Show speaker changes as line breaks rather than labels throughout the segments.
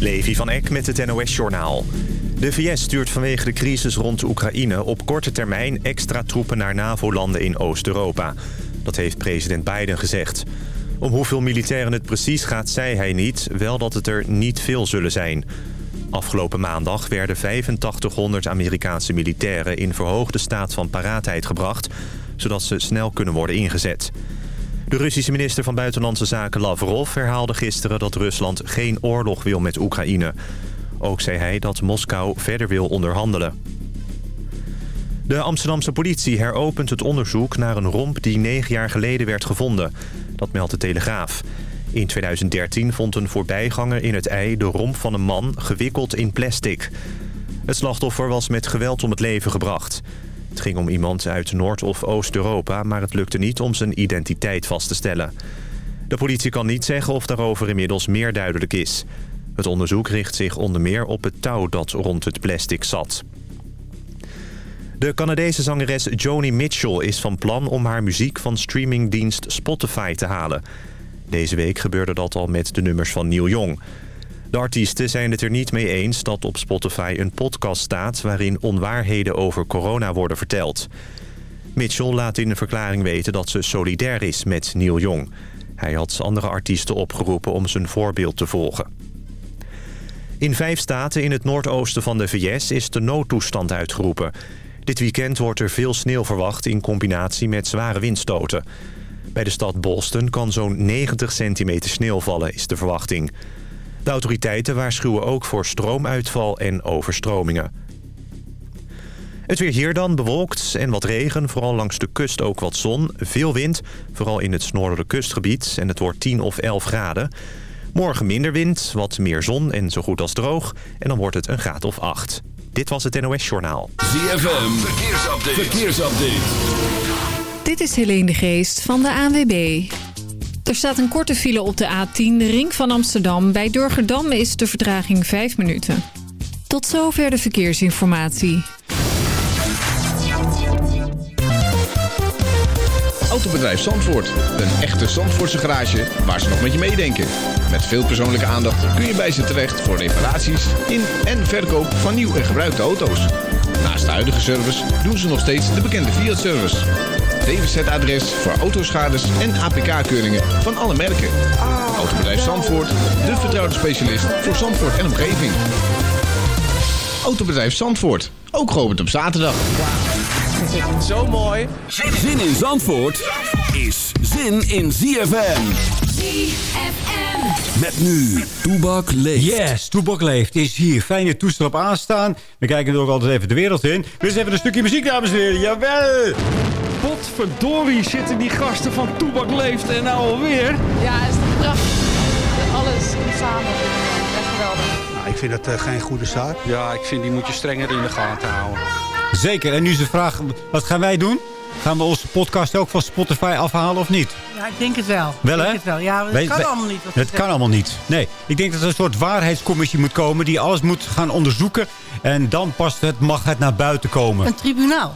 Levi van Eck met het NOS-journaal. De VS stuurt vanwege de crisis rond Oekraïne op korte termijn extra troepen naar NAVO-landen in Oost-Europa. Dat heeft president Biden gezegd. Om hoeveel militairen het precies gaat, zei hij niet, wel dat het er niet veel zullen zijn. Afgelopen maandag werden 8500 Amerikaanse militairen in verhoogde staat van paraatheid gebracht, zodat ze snel kunnen worden ingezet. De Russische minister van Buitenlandse Zaken Lavrov herhaalde gisteren dat Rusland geen oorlog wil met Oekraïne. Ook zei hij dat Moskou verder wil onderhandelen. De Amsterdamse politie heropent het onderzoek naar een romp die negen jaar geleden werd gevonden. Dat meldt de Telegraaf. In 2013 vond een voorbijganger in het ei de romp van een man gewikkeld in plastic. Het slachtoffer was met geweld om het leven gebracht. Het ging om iemand uit Noord- of Oost-Europa, maar het lukte niet om zijn identiteit vast te stellen. De politie kan niet zeggen of daarover inmiddels meer duidelijk is. Het onderzoek richt zich onder meer op het touw dat rond het plastic zat. De Canadese zangeres Joni Mitchell is van plan om haar muziek van streamingdienst Spotify te halen. Deze week gebeurde dat al met de nummers van Neil Young. De artiesten zijn het er niet mee eens dat op Spotify een podcast staat... waarin onwaarheden over corona worden verteld. Mitchell laat in een verklaring weten dat ze solidair is met Neil Young. Hij had andere artiesten opgeroepen om zijn voorbeeld te volgen. In vijf staten in het noordoosten van de VS is de noodtoestand uitgeroepen. Dit weekend wordt er veel sneeuw verwacht in combinatie met zware windstoten. Bij de stad Boston kan zo'n 90 centimeter sneeuw vallen, is de verwachting. De autoriteiten waarschuwen ook voor stroomuitval en overstromingen. Het weer hier dan, bewolkt en wat regen. Vooral langs de kust ook wat zon. Veel wind, vooral in het noordelijke kustgebied. En het wordt 10 of 11 graden. Morgen minder wind, wat meer zon en zo goed als droog. En dan wordt het een graad of 8. Dit was het NOS Journaal.
ZFM, verkeersupdate. verkeersupdate.
Dit is Helene de Geest van de ANWB. Er staat een korte file op de A10, de ring van Amsterdam. Bij Durgerdam is de vertraging 5 minuten. Tot zover de verkeersinformatie.
Autobedrijf Zandvoort. Een echte Zandvoortse garage waar ze nog met je meedenken. Met veel persoonlijke aandacht kun je bij ze terecht voor reparaties in en verkoop van nieuw en gebruikte auto's. Naast de huidige service doen ze nog steeds de bekende Fiat-service. DWZ-adres voor autoschades en APK-keuringen van alle merken. Autobedrijf Zandvoort, de vertrouwde specialist voor Zandvoort en omgeving. Autobedrijf Zandvoort, ook geopend op zaterdag.
Zo mooi.
Zin in Zandvoort is zin in ZFM.
ZFM.
Met nu, Toebak leeft.
Yes, Toebak leeft is hier. Fijne toestel op aanstaan. We kijken er ook altijd even de wereld in. Dus even een stukje muziek, dames en heren. Jawel!
Potverdorie zitten die gasten van Toebak Leeft en nou alweer.
Ja, het is prachtig. Alles komt samen. Echt geweldig.
Nou, ik vind dat uh, geen goede zaak.
Ja, ik vind die moet je strenger in de gaten houden.
Zeker. En nu is de vraag, wat gaan wij doen? Gaan we onze podcast ook van Spotify afhalen of niet?
Ja, ik denk het wel.
Wel,
hè? het wel. Ja, dat
Wij-
kan allemaal niet.
Het kan
zegt.
allemaal niet. Nee, ik denk dat er een soort waarheidscommissie moet komen... die alles moet gaan onderzoeken. En dan pas het, mag het naar buiten komen.
Een tribunaal.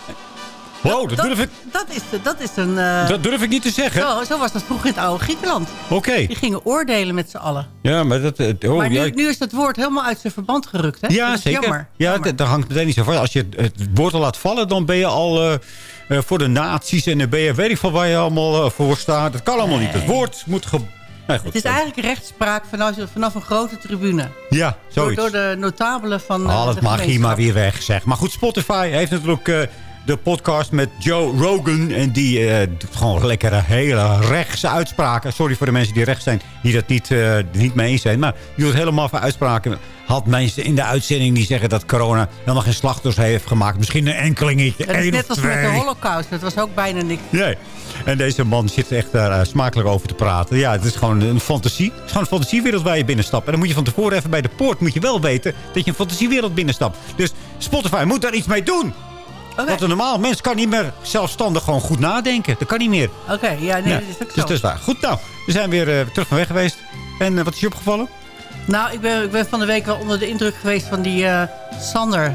Wow, dat, durf ik,
Dat is, dat is een... eh,
dat durf ik niet te zeggen.
zo, zo was dat vroeger in het oude Griekenland.
Oké.
Die gingen oordelen met z'n allen.
Ja, maar dat... eh, Oh,
maar nu,
ja,
nu is dat woord helemaal uit zijn verband gerukt. Hè?
Ja, zeker.
Jammer.
Ja, daar hangt meteen niet zo van. Als je het woord al laat vallen, dan ben je al eh, voor de nazi's. En dan ben je, weet ik van waar je allemaal voor staat. Dat kan allemaal niet. Het woord moet... Ge... Nee, goed.
Het is eigenlijk rechtspraak vanaf, vanaf een grote tribune.
Ja,
Door,
zoiets.
door de notabelen van eh,
Alles
de
mag hier
gemeenschap.
maar weer weg, zeg. Maar goed, Spotify heeft natuurlijk de podcast met Joe Rogan. En die eh, doet gewoon lekkere, hele rechtse uitspraken. Sorry voor de mensen die rechts zijn, die dat niet, eh, niet mee eens zijn. Maar die doet helemaal van uitspraken. Had mensen in de uitzending die zeggen dat corona helemaal geen slachtoffers heeft gemaakt. Misschien een enkelingetje,
Dat is net als met de holocaust. Dat was ook bijna niks.
Nee. En deze man zit echt daar eh, smakelijk over te praten. Ja, het is gewoon een fantasie. Het is gewoon een fantasiewereld waar je binnenstapt. En dan moet je van tevoren even bij de poort moet je wel weten dat je een fantasiewereld binnenstapt. Dus Spotify moet daar iets mee doen.
Oké,
Want een normaal mens kan niet meer zelfstandig gewoon goed nadenken. Dat kan niet meer.
Oké, ja, nee,
Ja,
dat is ook
dus
zo.
dat is waar. Goed, nou, we zijn weer eh, terug van weg geweest. En eh, wat is je opgevallen?
Nou, ik ben, ik ben van de week al onder de indruk geweest van die eh, Sander.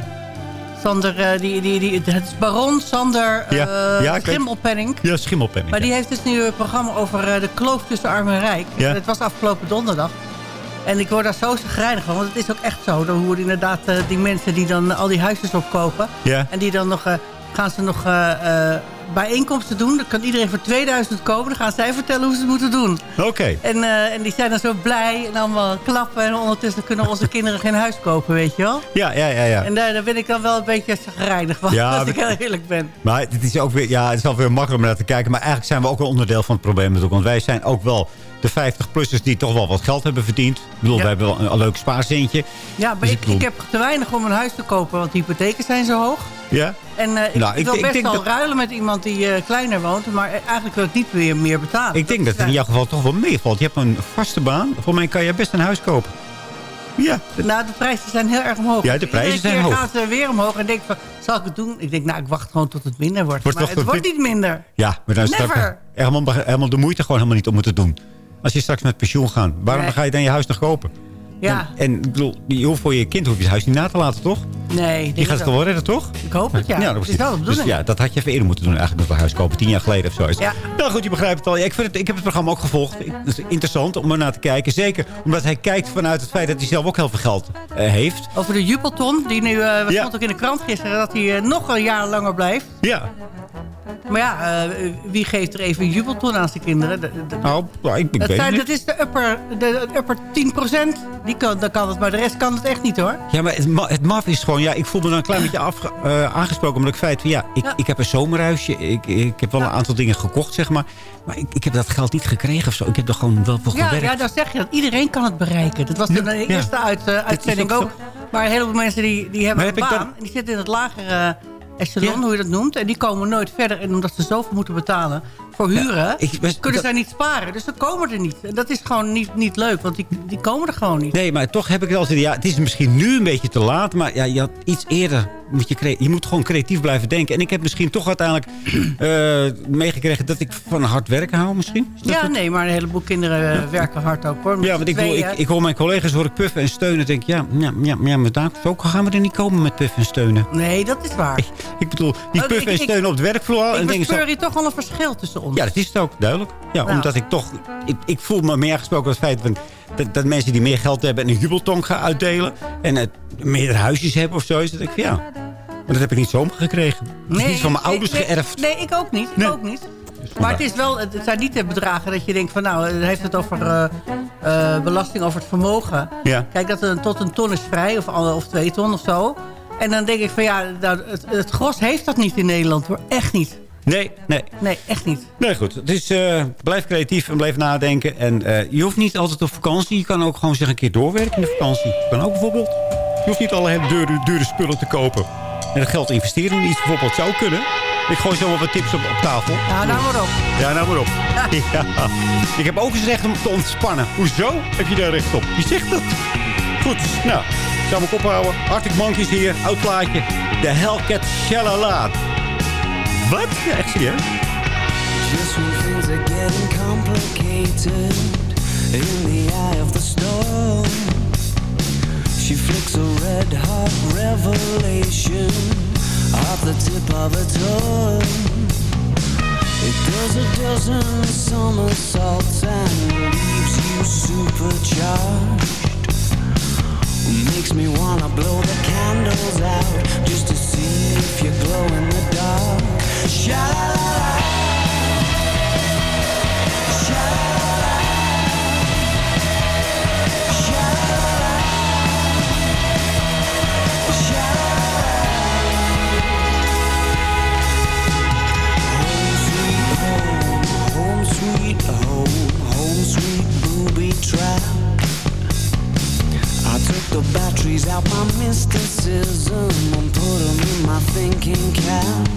Sander, die, die, die, het is baron Sander
Ja, ja,
Schimmelpenning.
Ja, schimmelpenning.
Maar die heeft dus nu een programma over de kloof tussen arm en rijk.
Ja.
Dat was afgelopen donderdag. En ik word daar zo grijnig van, want het is ook echt zo. Dan hoe inderdaad eh, die mensen die dan al die huisjes opkopen... En die dan nog, eh, gaan ze nog eh, bijeenkomsten doen. Dan kan iedereen voor 2000 komen. Dan gaan zij vertellen hoe ze het moeten doen.
Oké.
En, en die zijn dan zo blij en allemaal klappen. En ondertussen kunnen onze kinderen geen huis kopen, weet je wel.
Ja, ja, ja. ja.
En daar, ben ik dan wel een beetje gereinigd van,
Ja,
als ik heel eerlijk ben.
Maar het is ook weer, ja, het is alweer makkelijk om naar te kijken. Maar eigenlijk zijn we ook een onderdeel van het probleem natuurlijk. Want wij zijn ook wel de 50-plussers die toch wel wat geld hebben verdiend. Ik bedoel,
Ja.
we hebben wel een, een leuk spaarcentje.
Ja, maar
Dus
ik,
ik bedoel-
ik heb te weinig om een huis te kopen, want de hypotheken zijn zo hoog.
Ja?
En eh, ik,
Nou,
ik wil best wel
dat-
ruilen met iemand die eh, kleiner woont. Maar eigenlijk wil ik niet meer, meer betalen.
Ik denk dat het in jouw geval toch wel meevalt. Je hebt een vaste baan. Voor mij kan je best een huis kopen. Ja.
Nou, de prijzen zijn heel erg omhoog.
Ja, de prijzen
iedere
zijn hoog.
gaan ze weer omhoog. En denk van, zal ik het doen? Ik denk, nou, ik wacht gewoon tot het minder wordt.
Wordt
maar het wordt niet minder.
Ja, maar dan is het helemaal, helemaal de moeite gewoon helemaal niet om het te doen. Als je straks met pensioen gaat, waarom
Nee.
ga je dan je huis nog kopen?
Ja,
En, en ik bedoel, je hoeft voor je kind hoef je het huis niet na te laten, toch?
nee.
Die gaat het wel redden, toch?
Ik hoop het, ja.
dat
het is wel de
dus
bedoeling.
ja, dat had je even eerder moeten doen eigenlijk, nog een huis kopen. Tien jaar geleden of zo.
Ja.
Nou goed, je begrijpt het al. Ja, ik, vind het, ik heb het programma ook gevolgd. Het is interessant om er naar te kijken. Zeker omdat hij kijkt vanuit het feit dat hij zelf ook heel veel geld eh, heeft.
Over de Jubelton, die nu, we
Ja.
stond ook in de krant gisteren, dat hij eh, nog een jaar langer blijft.
Ja.
Maar ja, eh, wie geeft er even een Jubelton aan zijn kinderen? De- de-
Nou, ik, ik
dat,
weet
zijn,
het
dat
niet.
is de upper, de, upper 10%. Die kan, dan kan het, maar de rest kan het echt niet hoor.
Ja, maar het, ma- het maf is gewoon... Ja, ik voel me dan een klein beetje afge- eh, aangesproken. Omdat ik feit van... Ja, ik,
Ja.
ik heb een zomerhuisje. Ik, ik heb wel een aantal dingen gekocht, zeg maar. Maar ik, ik heb dat geld niet gekregen of zo. Ik heb er gewoon wel voor
Ja,
gewerkt.
ja, dan zeg je dat. Iedereen kan het bereiken. Dat was de eerste uit, eh, uitzending
ook
ook. Maar een heleboel mensen die, die hebben
Maar
een
heb
baan.
dan-
die zitten in het lagere echelon,
Ja.
hoe je dat noemt. En die komen nooit verder. En omdat ze zoveel moeten betalen voor huren...
ik
kunnen zij niet sparen. Dus ze komen er niet. En dat is gewoon niet, niet leuk. Want die, die komen er gewoon niet.
Nee, maar toch heb ik wel eens... Ja, het is misschien nu een beetje te laat. Maar ja, je had iets eerder... Moet je, je moet gewoon creatief blijven denken. En ik heb misschien toch uiteindelijk eh, meegekregen... dat ik van hard werken hou misschien.
Ja,
het?
nee, maar een heleboel kinderen eh, werken hard ook hoor. Met
Ja, want ik, bedoel, ik, ik hoor mijn collega's hoor ik puffen en steunen. denk ja, ja, ja, ja maar daar, zo gaan we er niet komen met puffen en steunen.
Nee, dat is waar.
Ik bedoel, die puffen en steunen op de werkvloer. en
ik
denk zo,
bespeur hier toch wel een verschil tussen ons.
ja, dat is het ook, duidelijk. Ja,
Nou.
omdat ik toch... Ik, ik voel me meer gesproken het feit van, dat, dat mensen die meer geld hebben... en een jubeltong gaan uitdelen. En het meerdere huisjes hebben of zo. is dat ik van, ja... Maar dat heb ik niet zomaar gekregen. Is niet van mijn
nee,
ouders
nee,
geërfd.
Nee, ik ook niet. Ik
Nee.
ook niet. Maar het, is wel, het zijn niet de bedragen dat je denkt van nou, het heeft het over eh, eh, belasting over het vermogen.
Ja.
Kijk, dat een, tot een ton is vrij of, al- of twee ton of zo. En dan denk ik van ja, nou, het, het gros heeft dat niet in Nederland hoor. Echt niet.
Nee, nee.
Nee, echt niet.
Nee, goed. Dus eh, blijf creatief en blijf nadenken. En eh, je hoeft niet altijd op vakantie. Je kan ook gewoon zich een keer doorwerken in de vakantie. Je kan ook bijvoorbeeld... Je hoeft niet alle dure, dure spullen te kopen. En het geld investeren in iets bijvoorbeeld zou kunnen. Ik gooi zo wel wat tips op, op tafel.
Ja, nou maar op.
Ja, nou maar op. Ja. Ik heb ook eens recht om te ontspannen. Hoezo heb je daar recht op? Wie zegt dat? Goed, nou, zou ik ophouden. Arctic Monkeys hier, oud plaatje. De Hellcat Shalala. Wat? Echt serieus?
Just when things are getting complicated in the eye of the storm, she flicks a red hot revelation off the tip of her tongue. It does a dozen somersaults and leaves you supercharged. Makes me wanna blow the candles out just to see if you glow in the dark. Sha la la la. The batteries out my mysticism and put them in my thinking cap.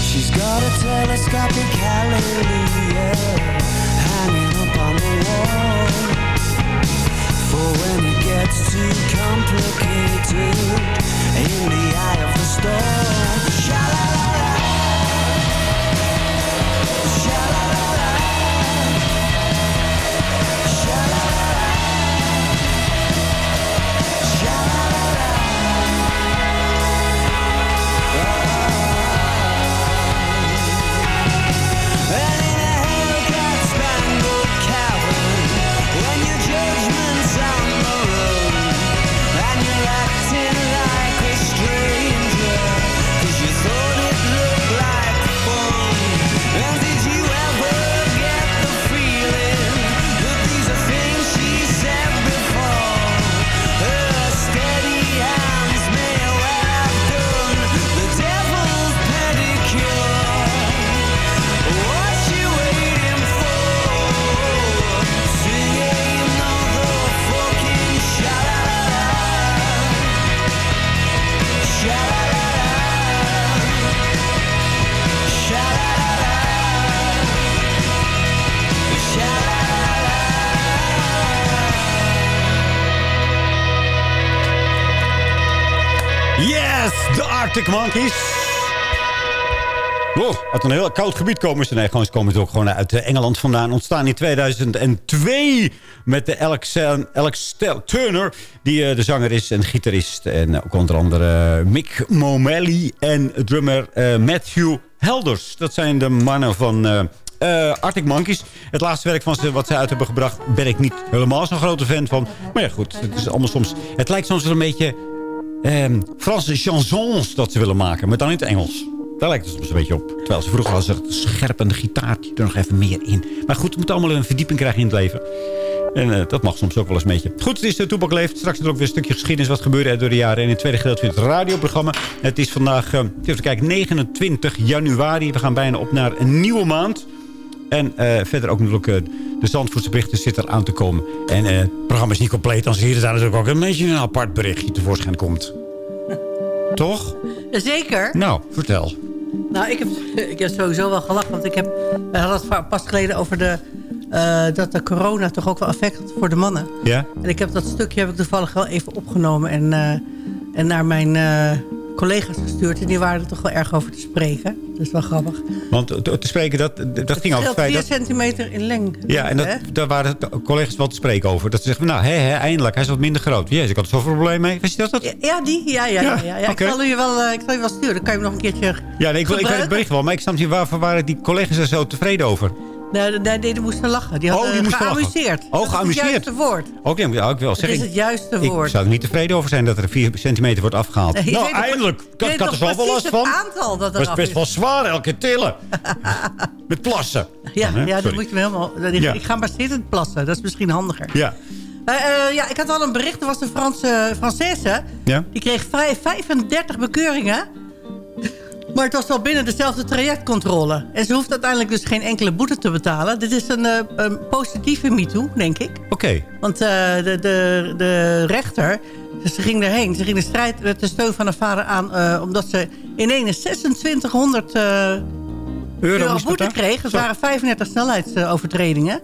She's got a telescopic hallelujah hanging up on the wall. For when it gets too complicated in the eye of the storm. Sha-la-la-la.
Arctic Monkeys. Oh, uit een heel koud gebied komen ze. Nee, gewoon, ze komen ook gewoon uit eh, Engeland vandaan. Ontstaan in 2002 met de Alex, eh, Alex Turner. Die uh, de zanger is en gitarist. En ook onder andere uh, Mick Momelli en drummer uh, Matthew Helders. Dat zijn de mannen van Arctic Monkeys. Het laatste werk van ze wat ze uit hebben gebracht... ben ik niet helemaal zo'n grote fan van. Maar ja, goed. Het, is allemaal soms, het lijkt soms wel een beetje... Franse chansons dat ze willen maken. Maar dan in het Engels. Daar lijkt het soms een beetje op. Terwijl ze vroeger was een scherpende gitaartje er nog even meer in. Maar goed, we moeten allemaal een verdieping krijgen in het leven. En uh, dat mag soms ook wel eens een beetje. Goed, het is de Toepak Leeft. Straks er ook weer een stukje geschiedenis wat gebeurde door de jaren. En in het tweede gedeelte het radioprogramma. Het is vandaag, uh, even kijken, 29 januari. We gaan bijna op naar een nieuwe maand. En uh, verder ook natuurlijk uh, de Zandvoortse berichten zit er aan te komen. En uh, het programma is niet compleet als hier daar natuurlijk ook een beetje een apart berichtje tevoorschijn komt. Toch?
Zeker.
Nou, vertel.
Nou, ik heb, ik heb sowieso wel gelachen. Want ik heb, we hadden het pas geleden over de, dat de corona toch ook wel effect had voor de mannen.
Ja.
En ik heb dat stukje heb ik toevallig wel even opgenomen. En, en naar mijn collega's gestuurd. En die waren er toch wel erg over te spreken. Dat is wel grappig.
Want te, spreken, dat, dat
het
ging over het feit...
4 centimeter in lengte.
Ja, en dat, daar waren collega's wel te spreken over. Dat ze zeggen, nou, hè, hè, eindelijk, hij is wat minder groot. Jezus, ik had er zoveel probleem mee. Wist je dat?
Ja, ja, die? Ja, ja, ja. ja, ja.
Okay.
Ik, zal je wel, uh, ik zal je wel sturen. Dan kan je hem nog een keertje
Ja, nee, ik, wil, ik weet het bericht wel. Maar ik snap niet, waarvoor waren die collega's er zo tevreden over?
Nee, nee, die moesten lachen. Die hadden
oh, die moesten
geamuseerd.
Oh, geamuseerd.
Dat is het juiste woord.
Ook, ja, ik wil zeggen,
het is het juiste woord.
Ik zou er niet tevreden over zijn dat er 4 centimeter wordt afgehaald.
Nee,
nou, eindelijk. Ik, had er zo wel last van.
het aantal dat er
best wel zwaar, elke tillen. Met plassen.
Ja, ja dat moet je me helemaal... Ik,
Ja.
ik ga maar zittend plassen. Dat is misschien handiger.
Ja.
Eh, eh, ja, ik had al een bericht. Er was een Franse Française.
Ja?
Die kreeg vijf- 35 bekeuringen. Maar het was wel binnen dezelfde trajectcontrole. En ze hoeft uiteindelijk dus geen enkele boete te betalen. Dit is een, eh, een positieve MeToo, denk ik.
Oké.
Want eh, de, de, de rechter, ze ging erheen. Ze ging de strijd met de steun van haar vader aan... eh, omdat ze ineens 2600 eh, euro
moest
boete kreeg. Dat waren 35 snelheidsovertredingen.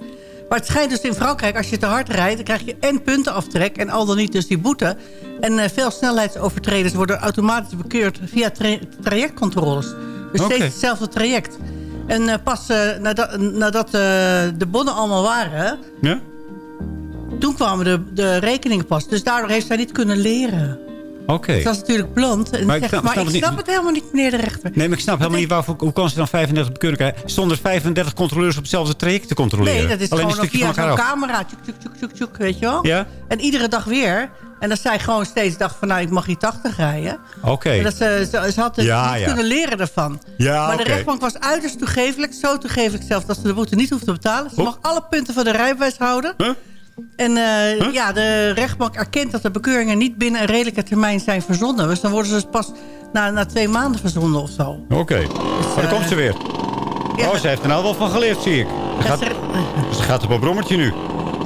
Maar het schijnt dus in Frankrijk, als je te hard rijdt... dan krijg je en puntenaftrek en al dan niet dus die boete. En eh, veel snelheidsovertreders worden automatisch bekeurd... via tra trajectcontroles. Dus steeds hetzelfde traject. En eh, pas eh, nadat, nadat de bonnen allemaal waren...
Ja?
toen kwamen de, de rekeningen pas. Dus daardoor heeft zij niet kunnen leren.
Oké.
Ze was natuurlijk blond. En
Maar ik snap-
maar
snap
ik
het
snap het helemaal niet, meneer de rechter.
Nee, maar ik snap helemaal niet waarvoor, hoe kan ze dan 35 bekeuringen krijgen? Zonder 35 controleurs op hetzelfde traject te controleren.
Nee, dat is
Alleen een
gewoon
stukje
via
van
zo'n camera. Tjoek, tjoek, tjoek, tjoek, tjoek, weet je wel?
Ja?
En iedere dag weer. En dat zij gewoon steeds dacht van... nou, ik mag hier 80 rijden.
Oké.
En dat ze, ze, ze had
Ja,
niet
ja.
kunnen leren ervan.
Ja,
maar de rechtbank was uiterst toegevelijk. Zo toegevelijk zelfs dat ze de boete niet hoeft te betalen. Ze mag alle punten van de rijbewijs houden.
Huh?
En eh, ja, de rechtbank erkent dat de bekeuringen niet binnen een redelijke termijn zijn verzonden. Dus dan worden ze dus pas na, na twee maanden verzonden of zo.
Oké. Maar daar
eh,
komt ze weer.
ja.
Oh, ze heeft er nou wel van geleerd, zie ik. Ze gaat,
ze,
ze gaat op een brommertje nu.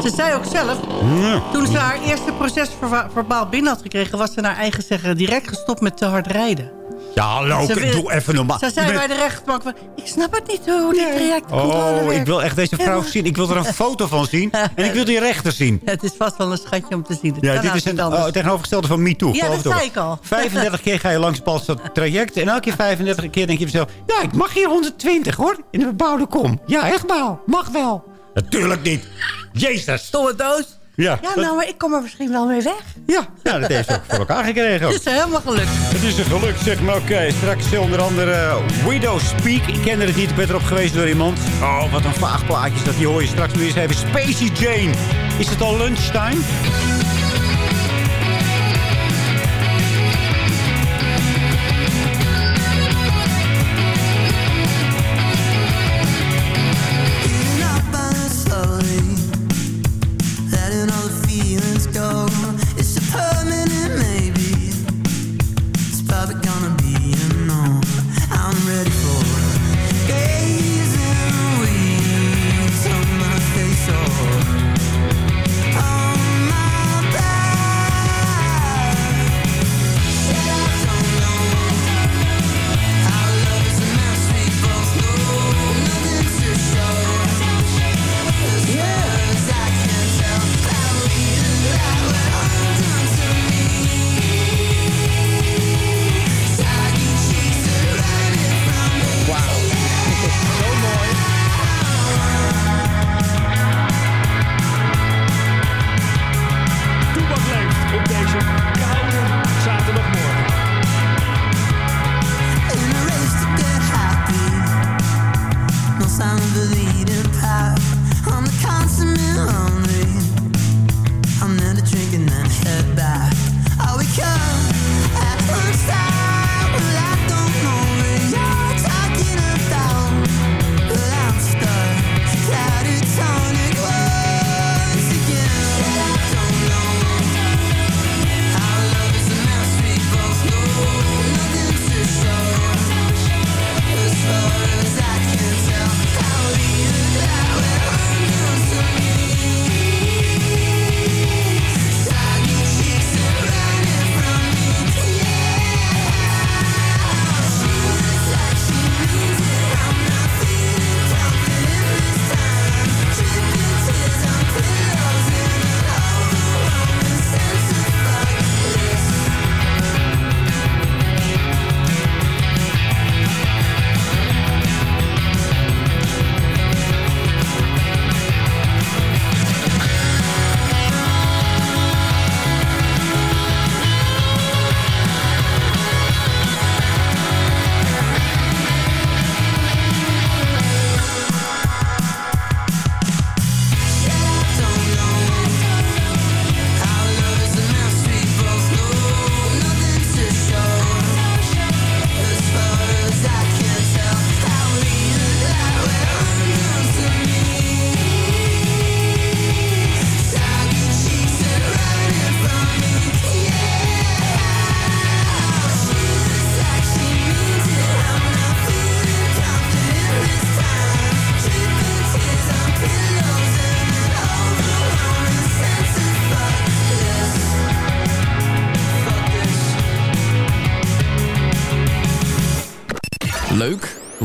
ze zei ook zelf,
Ja.
toen ze haar eerste procesverbaal binnen had gekregen... was ze naar eigen zeggen direct gestopt met te hard rijden.
Ja, hallo,
Ze wil-
doe even normaal.
Ze zei
bent-
bij de rechtbank, van, ik snap het niet hoe die trajectcontrole
Oh,
werkt.
ik wil echt deze vrouw zien. Ik wil er een foto van zien. En ik wil die rechter zien.
Het is vast wel een schatje om te zien. Het
Ja, dit is een oh, tegenovergestelde van MeToo.
Ja,
geloof
dat
het
zei
ook.
ik al.
35 keer ga je langs pas dat traject. En elke keer 35 keer denk je jezelf... Ja, ik mag hier 120 hoor. In de bebouwde kom. Ja, echt wel. Mag wel. Natuurlijk niet. Jezus.
Stomme doos.
Ja,
Ja, nou, maar ik kom er misschien wel mee weg.
ja. ja, dat heeft ze ook voor elkaar gekregen. ook.
Het is helemaal gelukt.
Het is een geluk, zeg maar. Oké, straks onder andere eh, Widow Speak. Ik kende het niet, ik ben erop geweest door iemand. Oh, wat een vaag plaatje is dat. Die hoor je straks nu eens even. Spacey Jane. Is het al lunchtime?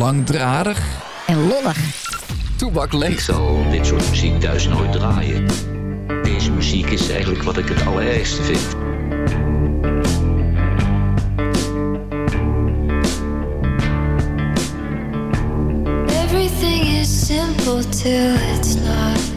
Langdradig
en lollig.
Toebak leeft.
Ik zal dit soort muziek thuis nooit draaien. Deze muziek is eigenlijk wat ik het allerergste vind.
Everything is simple till it's not.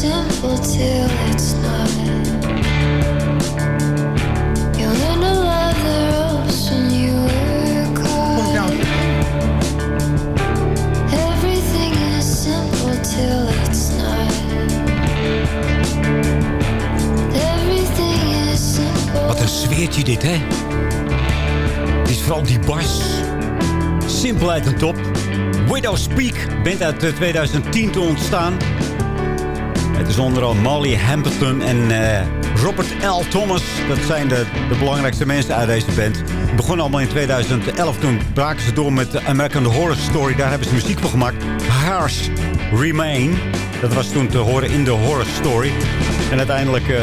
Simple till it's not. You learn to love the ropes when you were caught. Everything is simple till it's not. Everything is simple.
Wat een sfeertje dit, hè? Het is vooral die bas. Simpelheid en top. Widow Speak, bent uit eh, 2010 te ontstaan. Het is onder andere Molly Hampton en eh, Robert L. Thomas. Dat zijn de, de belangrijkste mensen uit deze band. Het begon allemaal in 2011. Toen braken ze door met American Horror Story. Daar hebben ze muziek voor gemaakt. Harsh Remain. Dat was toen te horen in de Horror Story. En uiteindelijk... eh,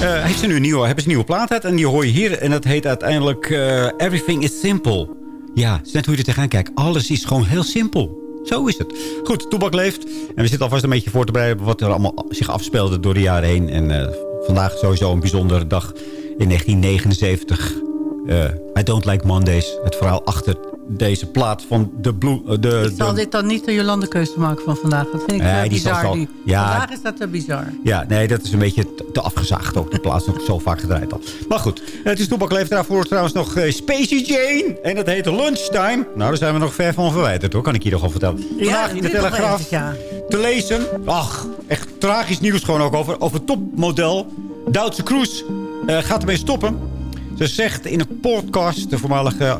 heeft ze nu een nieuwe, hebben ze een nieuwe plaat uit. En die hoor je hier. En dat heet uiteindelijk Everything is Simple. Ja, het is net hoe je er tegenaan kijkt. Alles is gewoon heel simpel. Zo is het. Goed, Toebak leeft. En we zitten alvast een beetje voor te bereiden... wat er allemaal zich afspeelde door de jaren heen. En eh, vandaag sowieso een bijzondere dag in 1979. Eh, I Don't Like Mondays. Het verhaal achter deze plaat van de Blue... eh, de,
Ik zal
de-
dit dan niet de Jolande keuze maken van vandaag. Dat vind ik
Nee, die
bizar.
Ja.
Vandaag is dat te bizar.
Ja, nee, dat is een beetje te, afgezaagd ook. De plaats nog zo vaak gedraaid al. Maar goed, het is Toepak Leeft. Daarvoor trouwens nog uh, Spacey Jane. En dat heet Lunchtime. Nou, daar zijn we nog ver van verwijderd hoor. Kan ik hier nog al vertellen. Vandaag in de Telegraaf
ja.
te lezen. Ach, echt tragisch nieuws gewoon ook over, over topmodel. Duitse Kroes gaat ermee stoppen. Ze zegt in een podcast, de voormalige...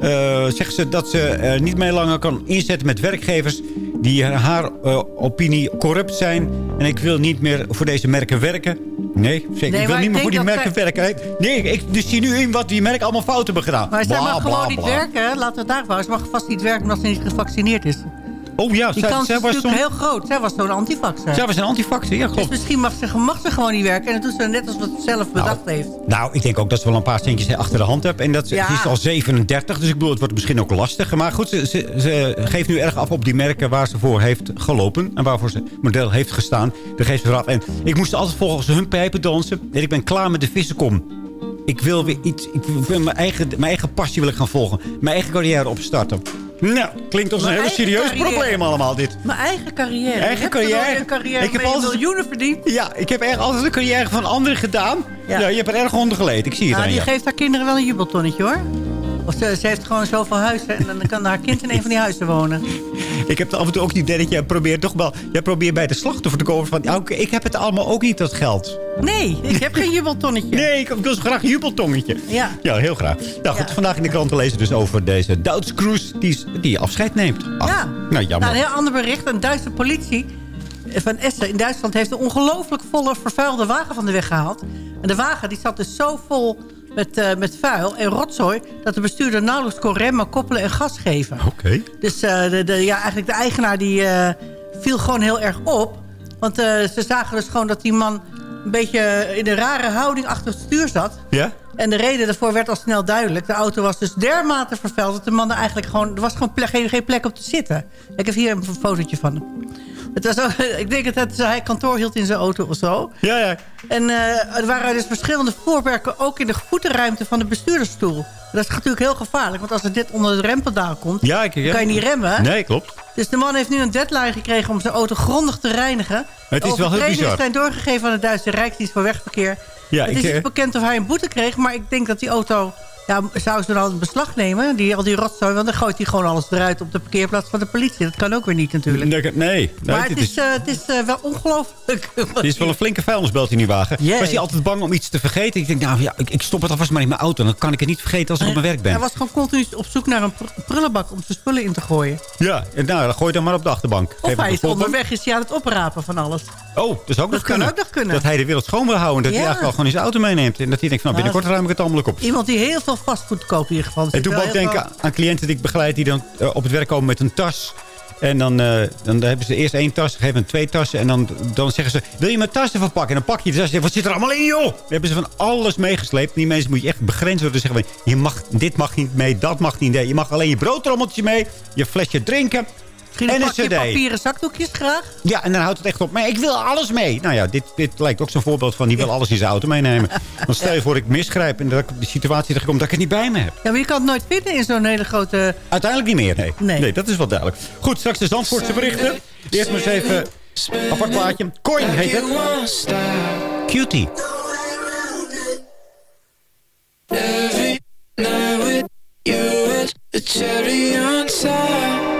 eh, zegt ze dat ze er niet meer langer kan inzetten met werkgevers... die haar eh, opinie corrupt zijn. En ik wil niet meer voor deze merken werken. Nee, zeker.
Nee,
ik wil niet meer voor die merken werken. Nee, ik dus zie nu in wat die merken allemaal fouten hebben gedaan.
Maar zij
Bla,
mag
bla,
gewoon niet werken. Laten we het daar houden. Ze mag vast niet werken omdat ze niet gevaccineerd is.
Oh ja,
Die
zij,
kans
zij
is
was
natuurlijk heel groot. Zij was zo'n antivaxer.
Zij was een antifaxer, ja
Dus
klopt.
misschien mag ze, mag ze gewoon niet werken. En dat doet ze net als wat ze zelf bedacht heeft.
Nou, ik denk ook dat ze wel een paar centjes achter de hand hebben. En dat ze,
Ja.
is al 37, dus ik bedoel, het wordt misschien ook lastig. Maar goed, ze, ze, ze geeft nu erg af op die merken waar ze voor heeft gelopen. En waarvoor ze model heeft gestaan. Daar geeft ze eraf. En ik moest altijd volgens hun pijpen dansen. En ik ben klaar met de vissenkom. Ik wil weer iets... Ik wil mijn, eigen, mijn eigen passie wil ik gaan volgen. Mijn eigen carrière opstarten. Nou, klinkt als een heel serieus
carrière.
probleem allemaal dit.
Mijn eigen carrière.
Eigen
Je
carrière.
een carrière
Ik heb altijd-
miljoenen verdiend.
Ja, ik heb echt altijd een carrière van anderen gedaan. Ja,
Ja.
je hebt er erg onder geleden. Ik zie het
Nou,
aan
die
je.
geeft haar kinderen wel een jubeltonnetje hoor. Of ze, ze heeft gewoon zoveel huizen en dan kan haar kind in een van die huizen wonen.
Ik heb af en toe ook het idee dat jij probeert toch wel... Jij probeert bij de slachtoffer te komen van... ja, ik heb het allemaal ook niet, dat geld.
Nee, ik heb geen jubeltonnetje.
Nee, ik, wil zo graag een jubeltongetje.
Ja.
Ja, heel graag. Nou goed, vandaag in de krant te lezen dus over deze Duitse cruise die, die afscheid neemt. Ach,
Ja.
Nou, jammer.
Nou, een heel ander bericht. Een Duitse politie van Essen in Duitsland heeft een ongelooflijk volle vervuilde wagen van de weg gehaald. En de wagen die zat dus zo vol met, eh, met vuil en rotzooi... dat de bestuurder nauwelijks kon remmen, koppelen en gas geven.
Oké.
Dus eh, de, de, ja, eigenlijk de eigenaar die eh, viel gewoon heel erg op. Want ze zagen dus gewoon dat die man een beetje in een rare houding achter het stuur zat.
Ja?
En de reden daarvoor werd al snel duidelijk. De auto was dus dermate vervuild dat de man er eigenlijk gewoon... Er was gewoon plek, geen, geen plek op te zitten. Ik heb hier een fotootje van hem. Het was ook, ik denk dat hij kantoor hield in zijn auto of zo.
Ja, ja.
En eh, er waren dus verschillende voorwerken ook in de voetenruimte van de bestuurdersstoel. Dat is natuurlijk heel gevaarlijk, want als er dit onder het rempedaal komt...
Ja, ik, ja.
kan je niet remmen.
Nee, klopt.
Dus de man heeft nu een deadline gekregen om zijn auto grondig te reinigen.
Het is
De
wel heel bizar.
zijn doorgegeven aan de Duitse Rijksdienst voor Wegverkeer.
Ja,
het is
eh,
niet bekend of hij een boete kreeg, maar ik denk dat die auto... Ja, zou ze dan in beslag nemen, die, al die rotzooi... want dan gooit hij gewoon alles eruit op de parkeerplaats van de politie. Dat kan ook weer niet natuurlijk.
Nee, nee,
maar het is, eh, het is eh, wel ongelooflijk.
Het is wel een flinke vuilnisbelt in die wagen. Was hij altijd bang om iets te vergeten? Ik denk, nou ja, ik, ik stop het alvast maar in mijn auto. Dan kan ik het niet vergeten als ik op mijn werk ben.
Hij was gewoon continu op zoek naar een pr- prullenbak om zijn spullen in te gooien.
Ja, en nou, dan gooi je dan maar op de achterbank.
Of
Geef
hij is onderweg is hij aan het oprapen van alles.
Oh, dat is ook nog
kan
kunnen.
ook nog kunnen.
Dat hij de wereld schoon wil houden. Dat
Ja.
hij eigenlijk al gewoon in zijn auto meeneemt. En dat hij denkt, van, nou, binnenkort ruim ik het allemaal op.
Iemand die heel veel fastfood koopt in ieder geval.
En toen ik
heel
denken
veel-
aan cliënten die ik begeleid... die dan eh, op het werk komen met een tas. En dan, eh, dan hebben ze eerst één tas, geven twee tassen. En dan, dan zeggen ze, wil je mijn tas even pakken? En dan pak je de tas. en Wat zit er allemaal in, joh? Dan hebben ze van alles meegesleept. En die mensen moet je echt begrenzen door te zeggen... Je mag, dit mag niet mee, dat mag niet mee. Je mag alleen je broodtrommeltje mee, je flesje drinken...
Misschien
en
een
een
pakje
cd.
papieren zakdoekjes graag.
Ja, en dan houdt het echt op. Maar ik wil alles mee. Nou ja, dit, dit lijkt ook zo'n voorbeeld van... die wil alles in zijn auto meenemen. Want stel je voor ik misgrijp... en dat ik op die situatie terechtkom dat ik het niet bij me heb.
Ja, maar je kan het nooit vinden in zo'n hele grote...
Uiteindelijk niet meer, nee.
Nee.
dat is wel duidelijk. Goed, straks de Zandvoortse berichten. Eerst maar eens even een apart plaatje. Coin heet het. Cutie.
Every night with you is the cherry on top.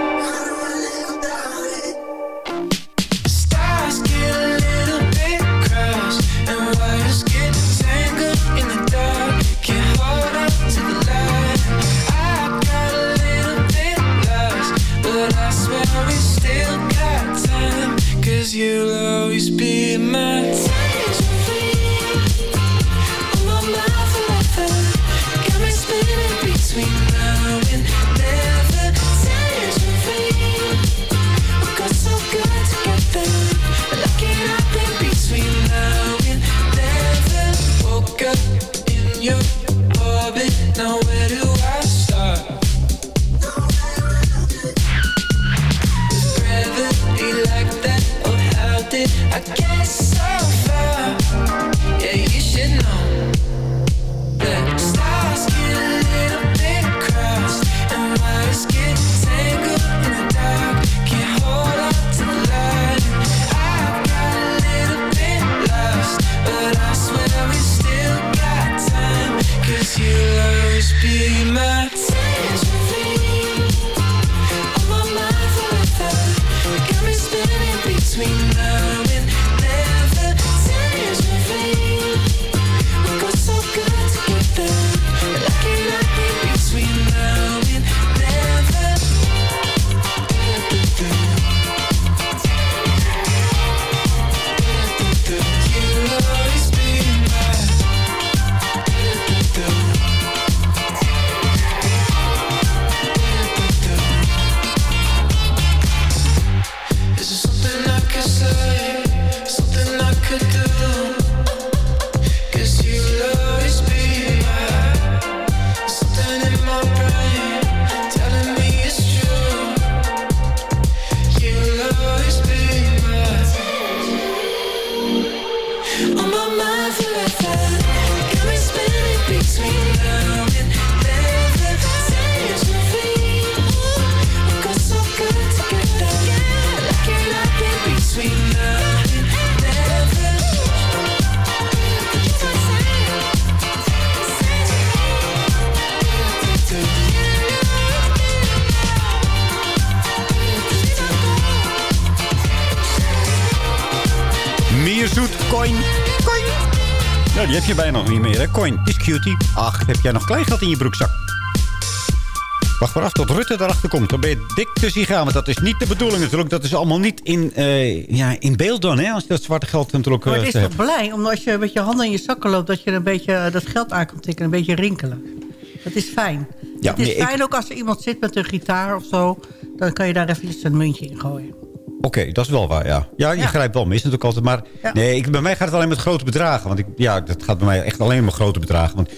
You'll always be
die heb je bijna nog niet meer, hè? Coin. Is cutie. Ach, heb jij nog kleingeld in je broekzak? Wacht maar af tot Rutte erachter komt. Dan ben je dik te zien gaan. Want dat is niet de bedoeling natuurlijk. Dat is allemaal niet in, eh, ja, in beeld dan. Hè? Als je dat zwarte geld natuurlijk
Maar
eh,
het is
te
toch
hebt.
blij, omdat als je met je handen in je zakken loopt... dat je een beetje eh, dat geld aan kan tikken, een beetje rinkelen. Dat is fijn.
Ja,
het is
nee, ik-
fijn ook als er iemand zit met een gitaar of zo... dan kan je daar even een muntje in gooien.
Oké, dat is wel waar, ja. Ja, je
Ja.
grijpt wel mis natuurlijk altijd. Maar
Ja.
nee, ik, bij mij gaat het alleen met grote bedragen. Want ik, ja, dat gaat bij mij echt alleen maar grote bedragen. Want